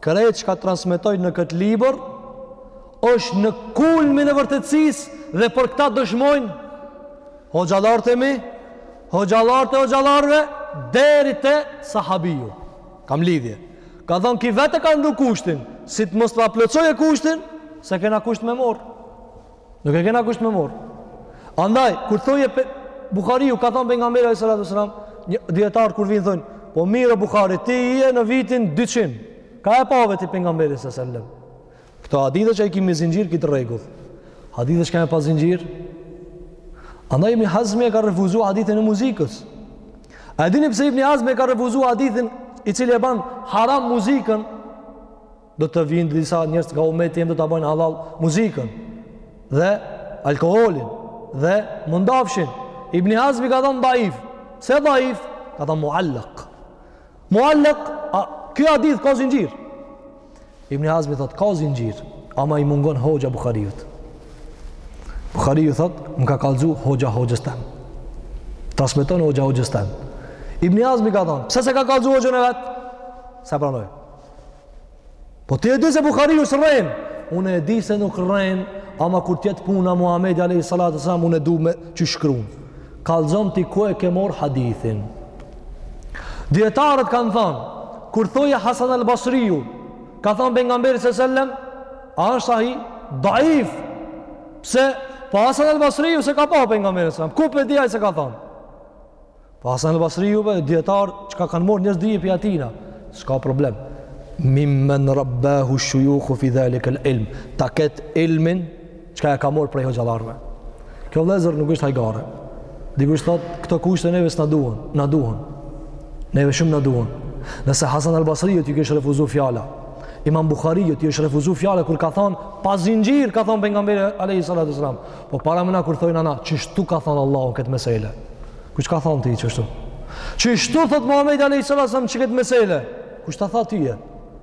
Krejt çka transmetoj në këtë libër është në kulmin e vërtetësisë dhe për këtë dëshmojnë hoxhallarët e mi, hoxhallarët e hoxhallarëve deri te sahabiu. Kam lidhje. Ka thënë ky vetë ka vnu kushtin, si të mos ta plotësojë kushtin, se kena kusht me morë. Nuk e kena kusht me mor. Andaj kur thojke Buhariu ka thënë pejgamberi sallallahu alajhi wasallam, një dietar kur vin thon, po mirë Buhari ti je në vitin 200. Kah e pave ti pejgamberi sallallahu alajhi wasallam. Këto hadithe që i kemi zinxhir këtë rregull. Hadithe që kemi pa zinxhir. Andaj Ibn Hazmi e ka refuzu hadithin e muzikës. A dini pse Ibn Hazmi e ka refuzu hadithin i cili e ban haram muzikën do të vinë disa njerëz nga umeti jem do ta bëjnë halal muzikën dhe alkoolin dhe mundafshin. Ibn Hazmi ka thënë daif. Pse daif, ka thënë muallaq. Muallaq, ky hadith ka zinxhir. Ibn Hazmi thotë ka zinxhir, ama i mungon hoxha Buhariut. Buhariu thotë, më ka kallzu hoxha hoxhës tem. Transmeton hoxha hoxhës tem. Ibn Hazmi ka thënë, pse s'e ka kallzu hoxhën e vet? S'e pranoj? Po ti e di se Bukhariu s'rren. Unë e di se nuk rren, ama kur t'jetë puna Muhamedi alayhi salatu wasalam unë du me e shkru. Kallzom ti ku e ke morr hadithin. Dietarët kanë thënë, kur thojke Hasan al-Basriu, ka thënë pejgamberi sallallahu alaihi wasallam, a është ai daif? Pse? Po Hasan al-Basriu s'e ka pa pejgamberin sallallahu alaihi wasallam. Ku p'e di ai se ka thënë? Po Hasan al-Basriu be dietar çka kanë morë njerëz dije prej atina, s'ka problem. Mimmen rabbahu shuyukhu fi zalika al-ilm. Ta ketë ilmin çka e ka morë prej hoxhallarëve. Kjo vëllazër nuk është hajgare. Dikush thot, këto kushte neve s'na duhen, na duhen. Neve shumë na duhen. Nëse Hasan al-Basriut i është refuzu fjala, Imam Buhariut i është refuzu fjala kur ka thon pa zinxhir ka thon pejgamberi alayhi salatu sallam. Po paramenoj kur thojnë ata, qështu ka thonë Allahu në këtë mesele? Kush ka thonë ty qështu? Qështu thotë Muhammedi alejhi salatu selam në këtë mesele? Kush ta tha ty e?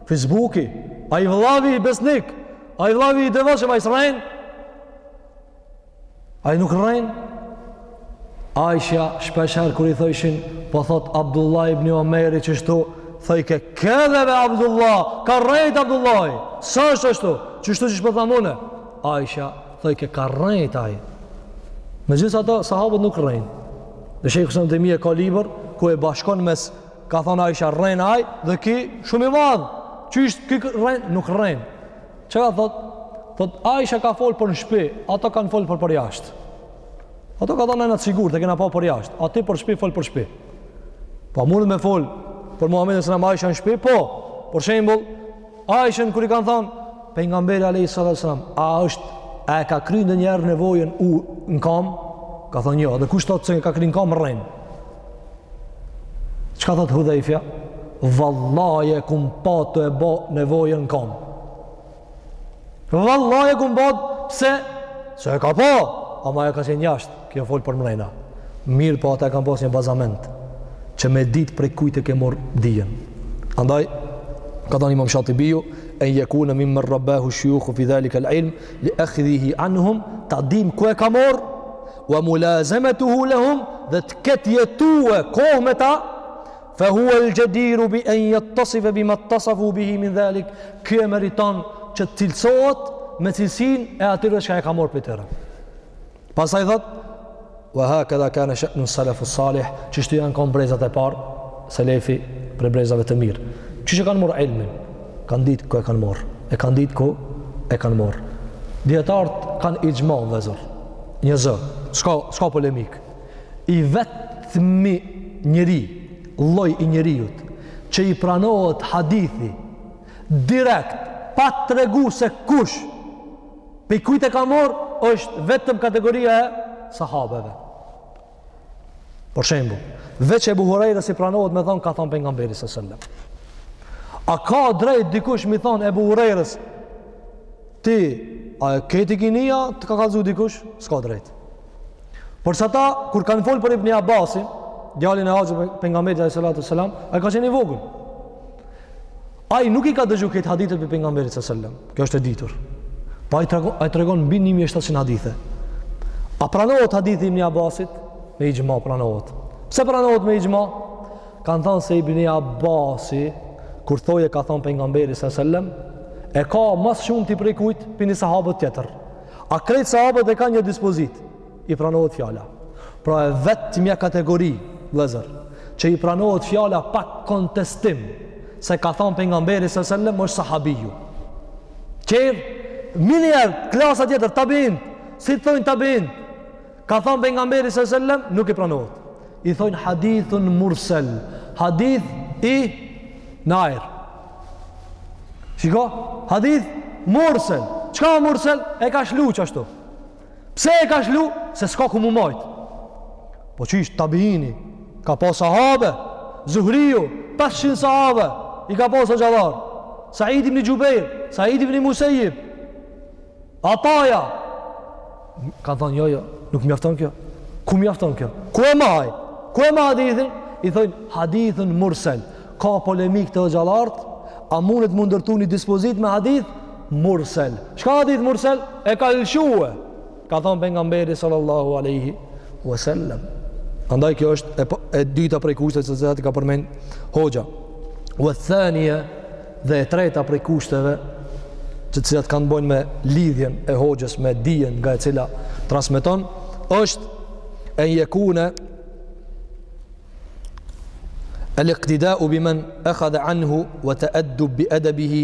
Facebooki, ai vëllavi besnik, ai vëllavi i devotshëm, ai s'rren? Ai nuk rren? Aisha shpeshherë kur i thojshin, po thot Abdullah ibn Omeri qështu, thojke, kedhebe Abdullah, ka rrejt Abdullah, s'është ashtu, qështu qysh po tham unë? Aisha, thojke ka rrejt ai. Megjithatë, sahabët nuk rrejnë. Dhe shejh Uthejmini e ka libër, ku e bashkon mes, ka thonë Aisha, rren ai, dhe ky shumë i madh. Qysh, ky rren, nuk rren. Çka thotë? Thot, Aisha ka folë për në shpi, ata kanë folë për për jashtë. Ata kan thonë e n'sigurt, e kena pa për jashtë. A ti për shpi, fol për shpi. Pa po, mund me folë për Muhammedin Aisha në shpi, po, për shembol, Aishën kur i kanë thënë pejgamberi alejhis salatu ves selam, a është a e ka kry ndonjëherë nevojën u në kam? Ka thënë jo, dhe kush thotë se e ka kry në kam rren? Çka thotë Hudhejfja? Vallahi e kum pa tu e bo nevojën në kam. Vallahi e kum pa. Pse? Se e ka pa, ama ai ka qenë jashtë. Kjo fol për mrena. Mirpo ata kanë pas një bazament që me ditë prej kujt e ke marr dijen. Andaj ka thënë Imam Shatibiu, "En yakuna mimman rabbahu shuyukhu fi zalika al-ilm li akhdhihi anhum", ta dim ku e ka marr, "wa mulazamatuhu lahum", dhe të ketë jetue kohë me ta, fa huwa al-jadiru bi an yattasifa bima ittasafu bihi min zalik. Ky e meriton që të cilësohet me cilësinë e atyre që e ka marr prej tyre. Pastaj thotë, Wa hakadha kana sha'nu salafu s-salih, qështu janë kon brezat e parë, selefi prej brezave të mirë. Kështu që kanë marrë ilmin, kanë ditë ku e kanë marrë, e kanë ditë ku e kanë marrë. Dietarët kanë ixhma vllezër. Një zë, s'ka s'ka polemik. I vetmi njeri, lloj i njeriut që i pranohet hadithi direkt pa tregu se kush Prej kujt e ka marr është vetëm kategoria e sahabeve. Për shembull, veç Ebu Hurejrës i pranohet me thonë ka thonë pejgamberi sallallahu alejhi ve sellem. A ka drejt dikush m'i thonë Ebu Hurejrës ti a e ke, ti ke ni a të ka kallzu dikush? S'ka drejt. Por se ata, kur kanë folë për Ibni Abbasin, djalin e axhës pejgamberit alejhis salatu ves selam, ai ka qenë i vogël. Ai nuk i ka dëgju krejt hadithet prej pejgamberit sallallahu alejhi ve sellem. Kjo është e ditur. Po ai i tregon mbi 1700 hadithe. A pranohet hadithi i Ibni Abbasit? Me ixhma pranohet. Pse pranohet me ixhma? Kanë thonë se Ibni Abbasi, kur thojke ka thonë pejgamberi sallallahu alejhi ve sellem, e ka ma s'shumti prej kujt? Prej një sahabit tjetër. A krejt sahabët e kanë një dispozitë. I pranohet fjala. Pra e vetëmja kategori, vllezër, që i pranohet fjala pa kontestim, se ka thonë pejgamberi sallallahu alejhi ve sellem, është sahabiju. Kqyr, menjëherë klasa tjetër, tabiinët, si të thonë tabiinët, ka thonë pejgamberi sallallahu alejhi ve sellem, nuk i pranohet. I thonë hadithun mursel, hadith i nair. Shiko, hadith mursel, çka mursel, e ka shlu qashtu. Pse e ka shlu? Se s'ka ku m'u majt. Po qe isht tabiini, ka pa sahabe, Zuhriu, 500 sahabe, i ka pa s'gjalli. Said ibn Xhubejr, Said ibn Musejjib, Atai. Kanë thonë, jo, jo, nuk mjafton kjo. Ku mjafton kjo? Ku e maj? Ku e maj hadithin? I thojnë hadithi mursel. Ka polemik te dijetarët, a mundet m'u ndërtu një dispozit me hadith? Mursel. Çka hadith Mursel? E ka lëshue. Ka thonë Pejgamberi sallallahu aleyhi wasallam. Andaj kjo është e, e dyta prej kushteve të cilat i ka përmen hoxha. Wa thanje dhe e treta prej kushteve të cilat kanë t'bojnë me lidhjen e hoxhës me dijen nga e cila transmiton është en jekune el-iktidau bimen ekhadhe anhu we teeddub bi edebihi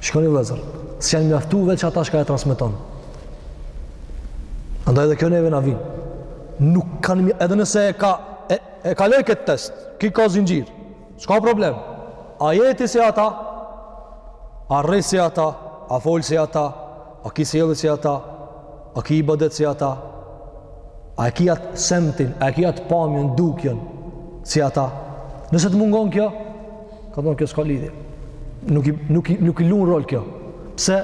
Shikoni vllezër, s'janë mjaftu veç ata shka e transmiton. Andaj edhe kjo neve na vinë. Nuk kanë mjaftu, edhe nëse e ka, e, e kaloj këtë test, ki ka zinxhir, s'ka problem. A jet si ata, a rri si ata, a fol si ata, a ki sjellje si ata, A ki ibadet si ata? A e ki atë semtin? A e ki atë pamjen, dukjen si ata? Nëse të mungon kjo, kanë thonë kjo s'ka lidhje. Nuk i, nuk i, nuk i lun rol kjo. Pse?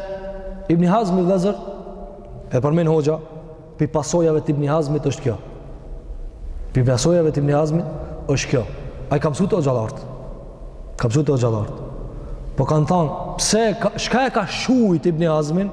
Ibni Hazmi vllezër, e përmen hoxha, pi pasojave të Ibni Hazmit është kjo. Pi pasojave të Ibni Hazmit është kjo. Ai ka msu te dijetarët. Ka msu te dijetarët. Po kanë thonë, pse, shka e ka shujt Ibni Hazmin?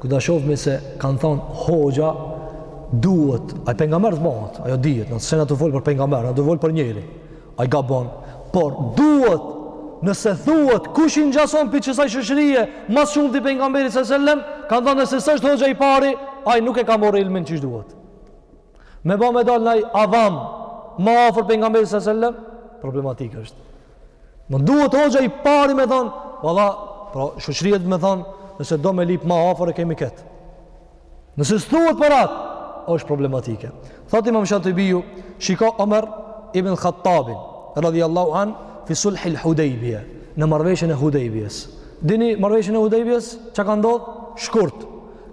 Kur ta shofmi se kanë thonë hoxha duhet, ai pejgamber të bëhet, ajo dihet, na s'jena tu fol për pejgamber, jena tu fol për njeri, ai gabon, por duhet, nëse thuhet, kush i ngjason pi qësaj shoqërie, ma s'shumti Pejgamberit a.s. sellem, kanë thonë nëse s'është hoxha i pari, ai nuk e ka marrë ilmin qysh duhet. Me ba me dalë naj avam, ma afër Pejgamberit a.s. sellem, problematik është. Me u dasht hoxha i pari me thonë, valla, prej shoqëriet me thonë, nëse do me lip ma afër e kemi ketë. Nëse s'thuhet për atë, është problematike. Thot imam Shatibiju, shiko Omer ibn Khattabin, radhjallahu an, fi sulhil Hudejbije, në marrëveshjen e Hudejbijes. Dini marrëveshjen e Hudejbijes, çka ka ndodhë? Shkurt.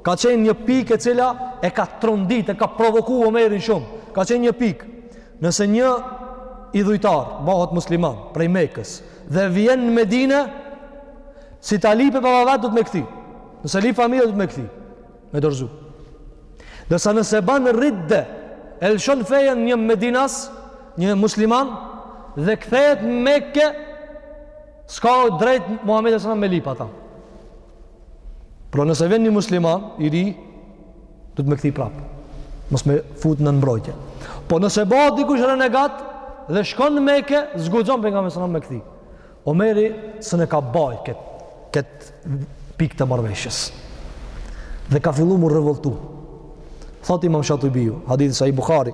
Ka qenë një pikë e cila e ka trondit, e ka provoku Omerin shumë. Ka qenë një pikë. Nëse një idhujtar bëhet musliman prej Mekës dhe vjen në Medinë, si ta lipe baba vet duhet me kthy. Nëse lip familja duhet me kthy. Me dorzu. Ndërsa nëse ban ridde, e lëshon fejen një medinas, një musliman, dhe kthehet në Mekë, s'ka drejt Muhamedi sallallahu alaihi wasallam me lip ata. Por nëse vjen një musliman i ri, duhet me kthy prap. Mos me fut nën mbrojtje. Po nëse bëhet dikush renegat dhe shkon në Mekë, s'guxon pejgamberi me kthy. Omeri s'un e ka bajt kët kët pikë të marrëveshjes. Dhe ka fillu m'u revoltu. Thot Imam Shatibiu, hadithi sahih Buhari.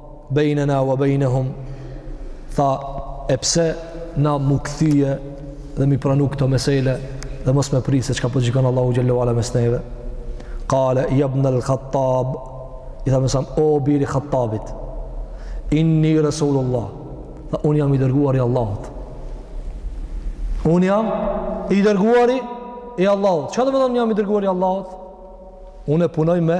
Bejnena wa bejnehum Tha e pse na m'u kthy dhe m'i pranu këto mesele dhe mos me prit se çka po gjikon Allahu gjellu ala mes neve Kale jabnë al khattab I tha mesam o biri khattabit Inni Resulullah Tha unë jam i dërguar i Allahut Unë jam i dërguar i Allahut Çka do me thon jam i dërguar i Allahut Unë e punoj me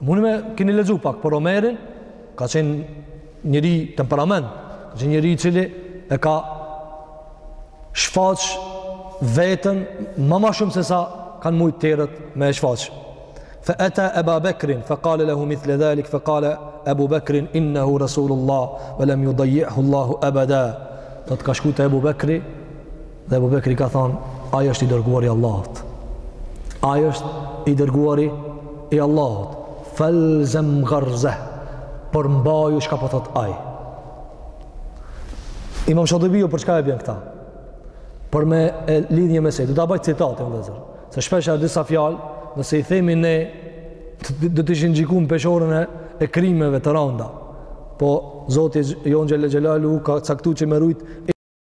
Mun e keni lexu pak për Omerin, ka qenë njeri temperament, ka qenë njeri i cili e ka shfaq veten ma ma shumë se sa kanë mujtë tjerët me e shfaq. Fe eta Eba Bekrin, fe kale lehu mithle dhalik, fe kale Ebu Bekrin, innehu Rasulullah, ve lem judajjiahu Allahu ebeda. Thot ka shku te Ebu Bekri, Dhe Ebu Bekri i ka thanë, Ai është i dërguari i Allahut. Ai është i dërguari i Allahut. Falzam gharzah. Por mbaju çka po thot ai. Imam Shatibiu për çka e bjen këta? Për me lidh një mesele. Do ta bëj citat vëllazër. Se shpesh edhe disa fjalë, nëse i themi ne do të ishin gjyku në peshorën e, e krimeve të randa. Po Zoti jonë Xhel-le Xhelaluhu ka caktu që me rujt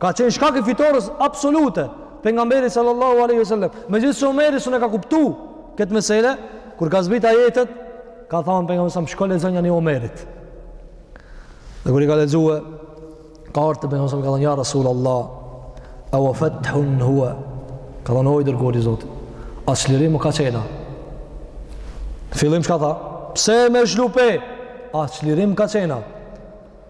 Ka qenë shkak i fitores absolute pejgamberit sallallahu alaihi wasallam. Megjithëse Omeri s'un e ka kuptu këtë mesele, kur ka zbrit ajetet, ka thënë pejgamberi shko lexoja Omerit. Dhe kur i ka lexu, ka ardh te pejgamberi ka thënë ja Rasulullah, a wa fathun huwa. Ka thënë o i dërguari i Zotit, a çlirim ka qen a. Fillim çka tha? Pse më s'lype? A çlirim ka qen a?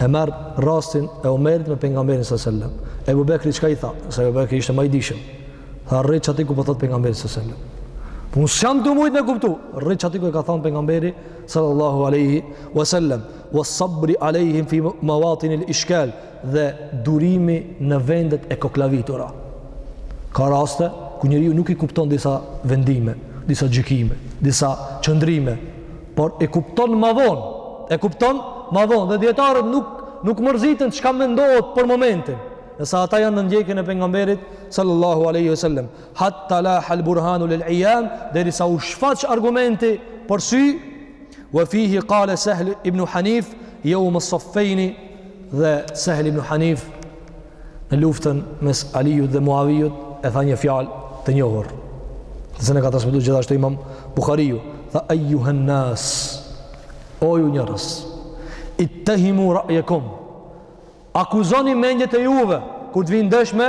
e merr rastin e Omerit me pejgamberin sallallahu alajhi wasallam. Ebu Bekri çka i tha? Se Ebu Bekri ishte ma i dijshëm. Tha rri qaty ku po thot pejgamberi sallallahu alajhi wasallam. Po unë s'jam tu mujt me kuptu. Rri qaty ku e ka thënë pejgamberi sallallahu alajhi wasallam. Was sabri alejhim fi mawatin al ishkal dhe durimi në vendet e koklavitura. Ka raste ku njeriu nuk i kupton disa vendime, disa gjykime, disa qëndrime, por e kupton ma vonë, e kupton ma vonë dhe dijetarët nuk nuk mërziten çka mendohet për momentin. Nëse ata janë në ndjekjen e pejgamberit sallallahu alaihi wasallam, hatta lahal burhanu lil iyan, derisa u shfaq argumenti për sy, wa fihi qala Sahl ibn Hanif yawma Siffin dhe Sahl ibn Hanif në luftën mes Aliut dhe Muavijut e tha një fjalë të njohur. Të cilën e ka transmetu gjithashtu Imam Buhariu, tha ayyuhan nas. O ju njerëz, ittahimu ra'yakum. Akuzoni mendjet e juve kur të vijnë ndesh me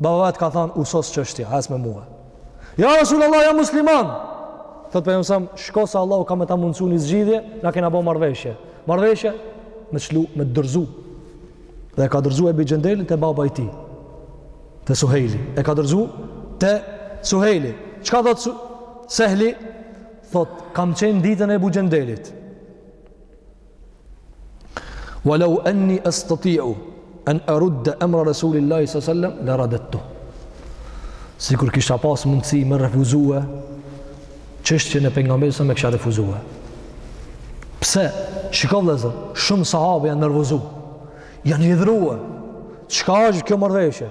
Baba vet ka thanë u sos çështja, ec me mua. Ja Resulallah jam musliman. Thot pejgamberi, shko se Allahu ka me ta mundësu një zgjidhje, na kena bo marrveshje. Marrveshje, me qlu, me të dorzu. Dhe e ka dorzu Ebu Xhendelin te baba i tij. Te Suhejli. E ka dorzu te Suhejli. Çka thot Su, Sehli? Thot, kam qenë ditën e Ebu Xhendelit. Walau anni astati'u an arudda amra Rasulillahi sallallahu alaihi wasallam la radattu. Sikur kisha pas mundësi me refuzue çështjen e pejgamberit sallam e kisha refuzue. Pse? Shiko vëllazër, shumë sahabë janë nervozu. Janë hidhrue. Çka është kjo marrëveshje?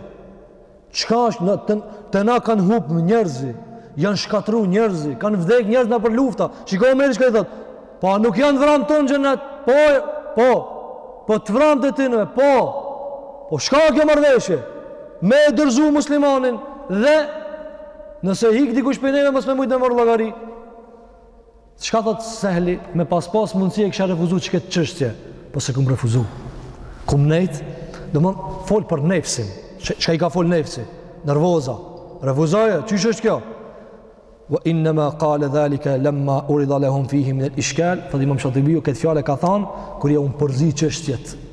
Çka është në të, të na kanë hup njerëzi, janë shkatërru njerëzi, kanë vdek njerëz nëpër lufta. Shiko Omeri çka i thot, po nuk janë t'vramt tonë n'xhenet, po, po, po të vramt e tinëve, po, po çka kjo marrëveshje, me e dorëzu muslimanin, dhe nëse hik dikush prej neve, mos me mujtë me marrë llogari. Çka thot Sehli, me pas pas mundësi e kisha refuzu çket çështje, po s'e kum refuzu. Kum nejt, domethënë fol për nefsin, çka i ka fol nefsi, nervoza. Refuzoje, qysh është kjo? Wa innama qala zalika lamma urida lahum fihi min al-ishkal, thot Imam Shatibiu këtë fjalë ka thanë kur iu janë përzi çështjet.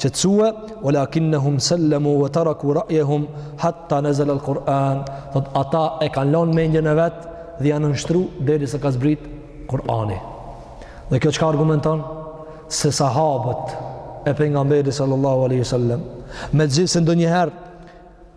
qetësue walakinnahum sallamu wa taraku ra'yahum hatta nazala al-Quran thot ata e kanë lënë mendjen e vet dhe janë nënshtru deri sa ka zbrit Kur'ani dhe kjo çka argumenton se sahabët e pejgamberit sallallahu alaihi wasallam megjithëse ndonjëherë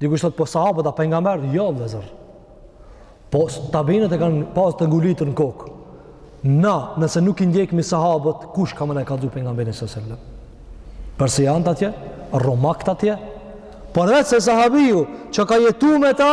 Dikush thot po sahabët a pejgamberi? Jo, vëllazër. Po tabiinët e kanë pas të ngulitur në kokë. Na, nëse nuk i ndjekmi sahabët, kush ka me na e kallzu pejgamberin sallallahu alajhi wasallam? Persiant atje, romakt atje, por vetë se sahabiu që ka jetu me ta,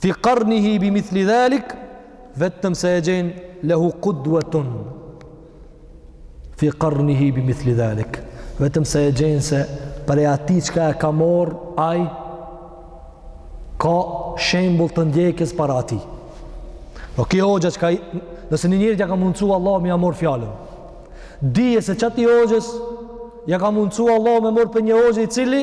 fi qarnihi bi mithli dhalik vetëm se e gjen lehu qudwatun fi qarnihi bi mithli dhalik vetëm se e gjen se prej atij çka e ka marr ai ka shembull të ndjekjes para atij do po ky hoxha çka nëse një njerit ja ka mundsu Allahu me ia marr fjalën dije se çati hoxhës ja ka mundsu Allahu me marr prej një hoxhë i cili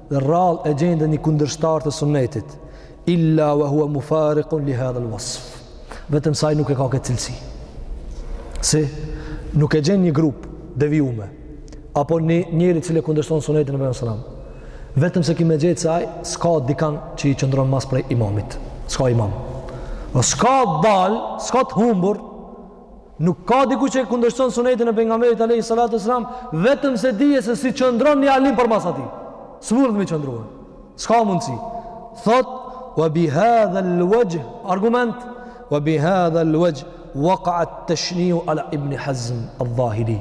dhe rrallë e gjen një kundërshtar të sunnetit illa wa huwa mufariqun li hadha al-wasf vetëm sa ai nuk e ka këtë cilësi si nuk e gjen një grup devijume apo një njeri i cili e kundërshton sunnetin e pejgamberit sallallahu alajhi wasallam vetëm ki me gjet se ai s'ka dikan që i qëndron mas prej imamit s'ka imam o s'ka dal s'ka të humbur Nuk ka dikush që e kundërshton sunetin e pejgamberit alayhi salatu sallam, vetëm se dije se s'i qëndron një alim për mas atij. S'mundet me qëndru. S'ka mundsi. Thot wa bi hadha al-wajh argument wa bi hadha al-wajh waqa at-tashni'u ala ibn Hazm al-Zahiri.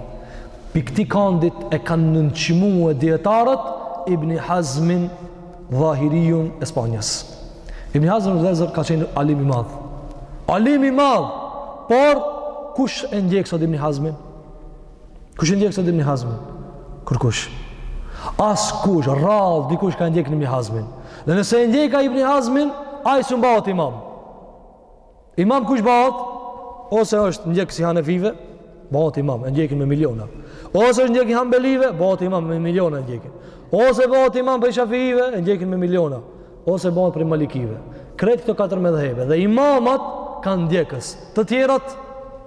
Prej këtij kandit e kanë nënçmuar dietarët ibn Hazmin Dhahiriun e Spanjës. Ibn Hazmi vllezër ka qenë alim i madh. Alim i madh, por kush e ndjek sot Ibn Hazmin? Kush e ndjek sot Ibn Hazmin? Kërkush. Askush, rrallë, dikush ka e ndjek Ibn Hazmin. Dhe nëse e ndjek ai Ibn Hazmin, ai s'u ba ot imam. Imam kush bëhet? Ose është ndjekës i Hanefive, bëhet imam, e ndjekin me miliona. Ose është ndjekës i Hambelive, bëhet imam me miliona e ndjekin. Ose bëhet imam prej Shafiive, e ndjekin me miliona. Ose bëhet prej Malikive. Krejt këto katër medhebe dhe imamat kanë ndjekës. Të tjerat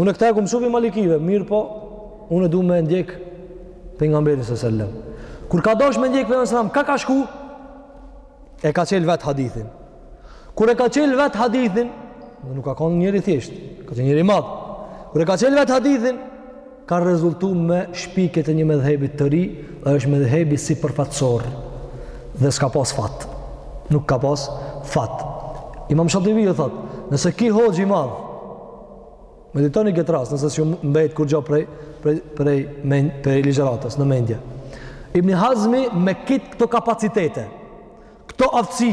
Unë këta e kum mësu prej malikive, mirëpo, unë du me ndjek pejgamberin alejhi selam. Kur ka dosh me ndjek pejgamberin selam, ka ka shku? E ka çelë vetë hadithin. Kur e ka çelë vetë hadithin, dhe nuk ka konë njëri i thjeshtë, ka qenë njëri i madh. Kur e ka çelë vetë hadithin, ka rezultu me shpikjet e një medhebit të ri, dhe është medhebit si përfatsor, dhe s'ka pas fat. Nuk ka pas fat. Imam Shatibiu thotë, nëse ki hoxhë i madh, Meditoni këtë rast, nëse s'ju mbet kurgjo prej, prej, prej, men, prej ligjeratës, në mendje. Ibn Hazmi me gjithë këto kapacitete, këto aftësi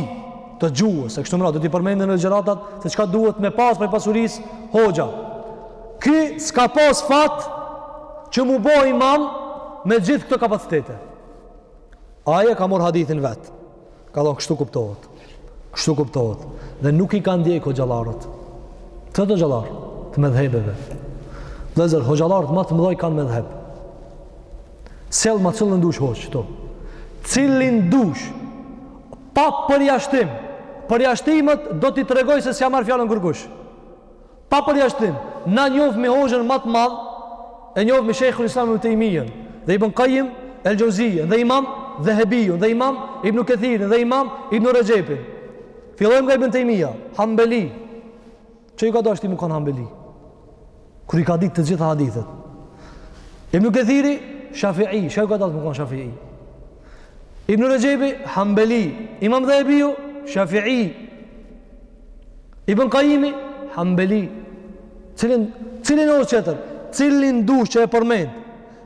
të gjuhës, e kështu me radhë, do t'i përmendë në ligjeratat se çka duhet me pas prej pasurisë, hoxha. Ky s'ka pas fat që m'u bo imam me gjithë këto kapacitete. Ai e ka marr hadithin vetë. Ka thonë kështu kuptohet. Kështu kuptohet. Dhe nuk i ka ndjek hoxhallarët. të vet, hoxhallar të medhhebeve. Vllezër hoxhallarët ma të mëdhoj kanë medhheb. Sillma cilin dush hoxh këtu. Cilin dush pa përjashtim. Përjashtimet do t'i tregoj se s'ja merr fjalën kërkush. Pa përjashtim, na njohmi hoxhën ma të madh, e njohmi Shejkhul Islam Ibn Tejmijën, dhe Ibn Kajim El Xhauzijën, dhe Imam Dhehebijun, dhe Imam Ibn Kethirin, dhe Imam Ibn Rexhepin. Fillojmë nga Ibn Tejmija, Hambeli. Çka i ka dashtë mu kanë Hambeli? Kur i ka ditë të gjitha hadithet. Ibn Kethiri, Shafi'i, çka i ka dashtë mu kanë Shafi'i? Ibn Rexhepi, Hambeli. Imam Dhehebiju, Shafi'i. Ibn Kajimi, Hambeli, cilin, cilin hoxhë tjetër, cilin dush që e përmend,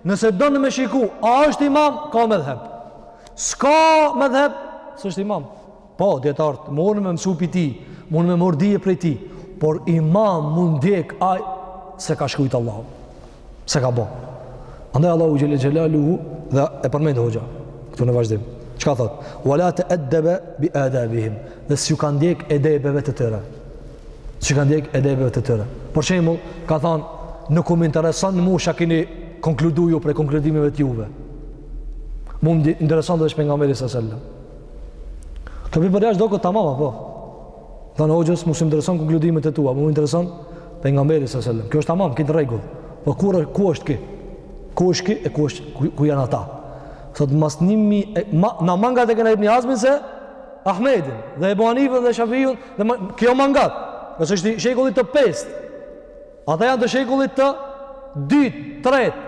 nëse don me shiku, a është imam, ka medhheb. S'ka medhheb, s'është imam. Po, dijetar, mun me mësu prej tij, mun me morë dije prej tij, por imam mu ndjek ai, s'e ka shkrujtë Allahu. S'e ka bo. Andaj Allahu xhel-le xhelaluhu dhe e përmend hoxha këtu në vazhdim. Çka thotë? Ve la teeddebe bi edebihim. Dhe s'ju ka ndjek edebeve të tyre. S'ju ka ndjek edebeve të tyre. Për shembull, ka thonë, nuk më intereson mu çka kini konkludu ju prej konkludimeve të juve. Mu më intereson veç pejgamberi sallallahu alajhi wasallam. Kjo prej jashtë duket tamam, a po. Thanë hoxhës, mu s'më intereson konkludimet e tua, mu më intereson pejgamberi sallallahu alajhi wasallam. Kjo është tamam, kjo në rregull. Po ku ku është ki? Ku është ki e ku është ku, ku janë ata? Sot mas, ma, na ma ngat e kena Ibn Hazmin se Ahmedin dhe Ebu Hanifën dhe Shafiun dhe ma, kjo ma ngat nesh është, i shekullit të pestë. Ata janë të shekullit të dytë, tretë.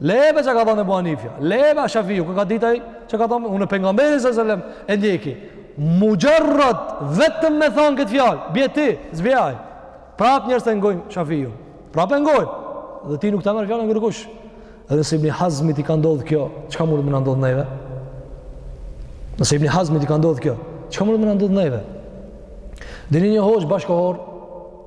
Le be çka ka thonë Ebu Hanifja, le be Shafiu, çka ka ditë ai, çka ka thonë, unë pejgamberin sallallahu alajhi wasallam, e ndjeki. Muxherred, vetëm me thonë këtë fjalë, bje ti, s'bje ai. Prap njerëzit e ngojnë Shafiun, prap e ngojnë, dhe ty nuk ta merr fjalën kërkush. Edhe nëse Ibni Hazmit i ka ndodhë kjo, çka mundet me na ndodhë neve? Nëse Ibni Hazmit i ka ndodhë kjo, çka mundet me na ndodhë neve? Dini një hoxhë bashkëkohor,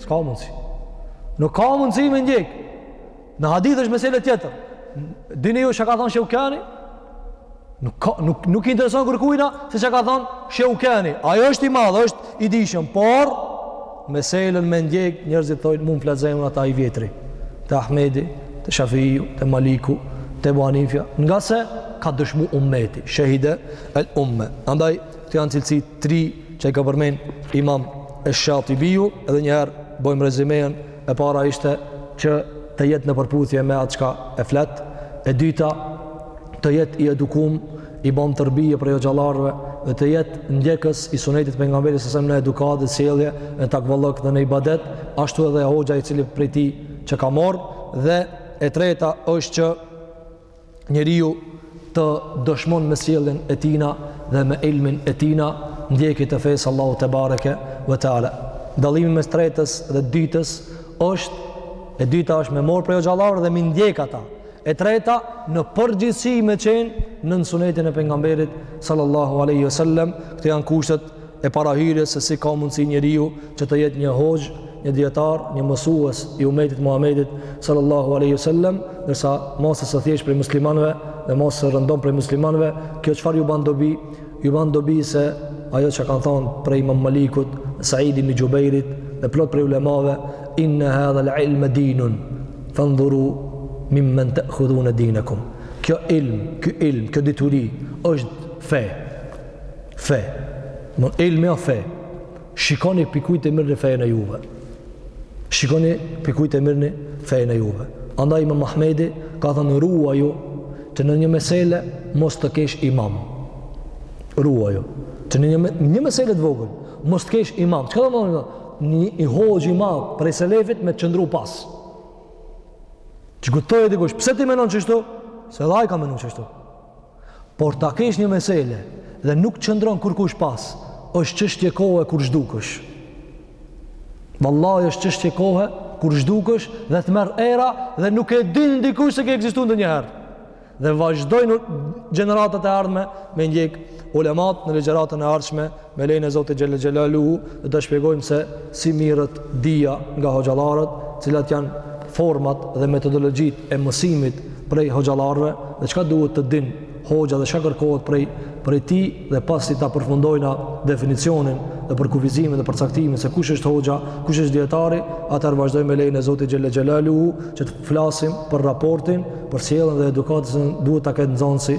S'ka mundësi. Nuk ka mundësi me ndjek. Në hadith është mesele tjetër. Dini ju çka ka thonë Sheukani? Nuk, ka, nuk, nuk i intereson kërkujna se çka ka thonë Sheukani. Ai është i madhë, është i dishëm, por meselën me ndjek njerëzit thojnë mu më fle zemra te i vjetri. Te Ahmedi, te Shafiju, te Maliku, te Ebu Hanifja. Ngase ka dëshmu ummeti, shehide el umme. Andaj, Këto janë cilësi tri që i ka përmend imam Esh-Shatibiju, edhe njëherë bojmë rezymenë, e para ishte që të jetë në përputhje me atë çka e flet, e dyta të jetë i edukum, i bom terbije prej hoxhallarëve, dhe të jetë ndjekës i sunetit të pejgamberit sallallahu alajhi wasallam në edukatë dhe sjellje, në takvallëk dhe në ibadet, ashtu edhe hoxha i cili prej tij që ka morë, dhe e treta është që njeriu të dëshmon me sjelljen e tina dhe me ilmin e tina ndjekës të fesë Allahu te bareke ve teala. Dallimi mes tretës dhe dytës është e dyta është me marr prej hoxhallarëve dhe me ndjek ata. E treta në përgjithësi me qenë nën sunetin e pejgamberit sallallahu alaihi wasallam, këto janë kushtet e parahyrjes se si ka mundësi njeriu që të jetë një hoxhë, një dijetar, një mësues i umetit Muhamedit sallallahu alaihi wasallam, ndërsa masës së thjeshtë prej muslimanëve dhe masës së rëndomt prej muslimanëve, kjo çfarë ju ban dobi? Ju ban dobi se ajo që kanë thënë prej Imam Malikut, Said ibn Jubairit dhe plot prej ulemave, inna hadha al-ilm dinun fandhuru mimman ta'khudhuna dinakum. Kjo ilm, ky ilm, kjo dituri është fe. Fe. Ilmi o fe. Shikoni prej kujt e mirrni fenë e juve. Shikoni prej kujt e mirrni fenë e juve. Andaj imam Ahmedi ka thënë ruaju që në një mesele mos të kesh imam. Ruaju. Që në një, një mesele të vogël mos të kesh imam. Çka thënë një hoxhë imam prej selefit me të qëndru pas. Që të thotë dikush. Pse ti menon kështu? Se dhe ai ka menu kështu. Por ta kesh një mesele dhe nuk të qëndron kurkush pas, është çështje kohe kur zhdukësh. Vallahi është çështje kohe kur zhdukësh dhe të merr era dhe nuk e din dikush se ke ekzistu ndonjëherë. Dhe vazhdojnë gjeneratat e ardhme me ndjek ulemat në ligjëratën e ardhshme Me lejen e Zotit xhel-le xhelaluhu do të shpjegojmë se si mirret dija nga hoxhallarët, cilat janë format dhe metodologjitë e mësimit prej hoxhallarëve dhe çka duhet të dinë hoxha dhe çka kërkohet prej prej tij dhe pasi ta përfundojna definicionin dhe përkufizimin dhe përcaktimin se kush është hoxha, kush është dijetari, atëherë vazhdojmë me lejen e Zotit xhel-le xhelaluhu që të flasim për raportin, për sjelljen dhe edukatën duhet ta ketë nxënësi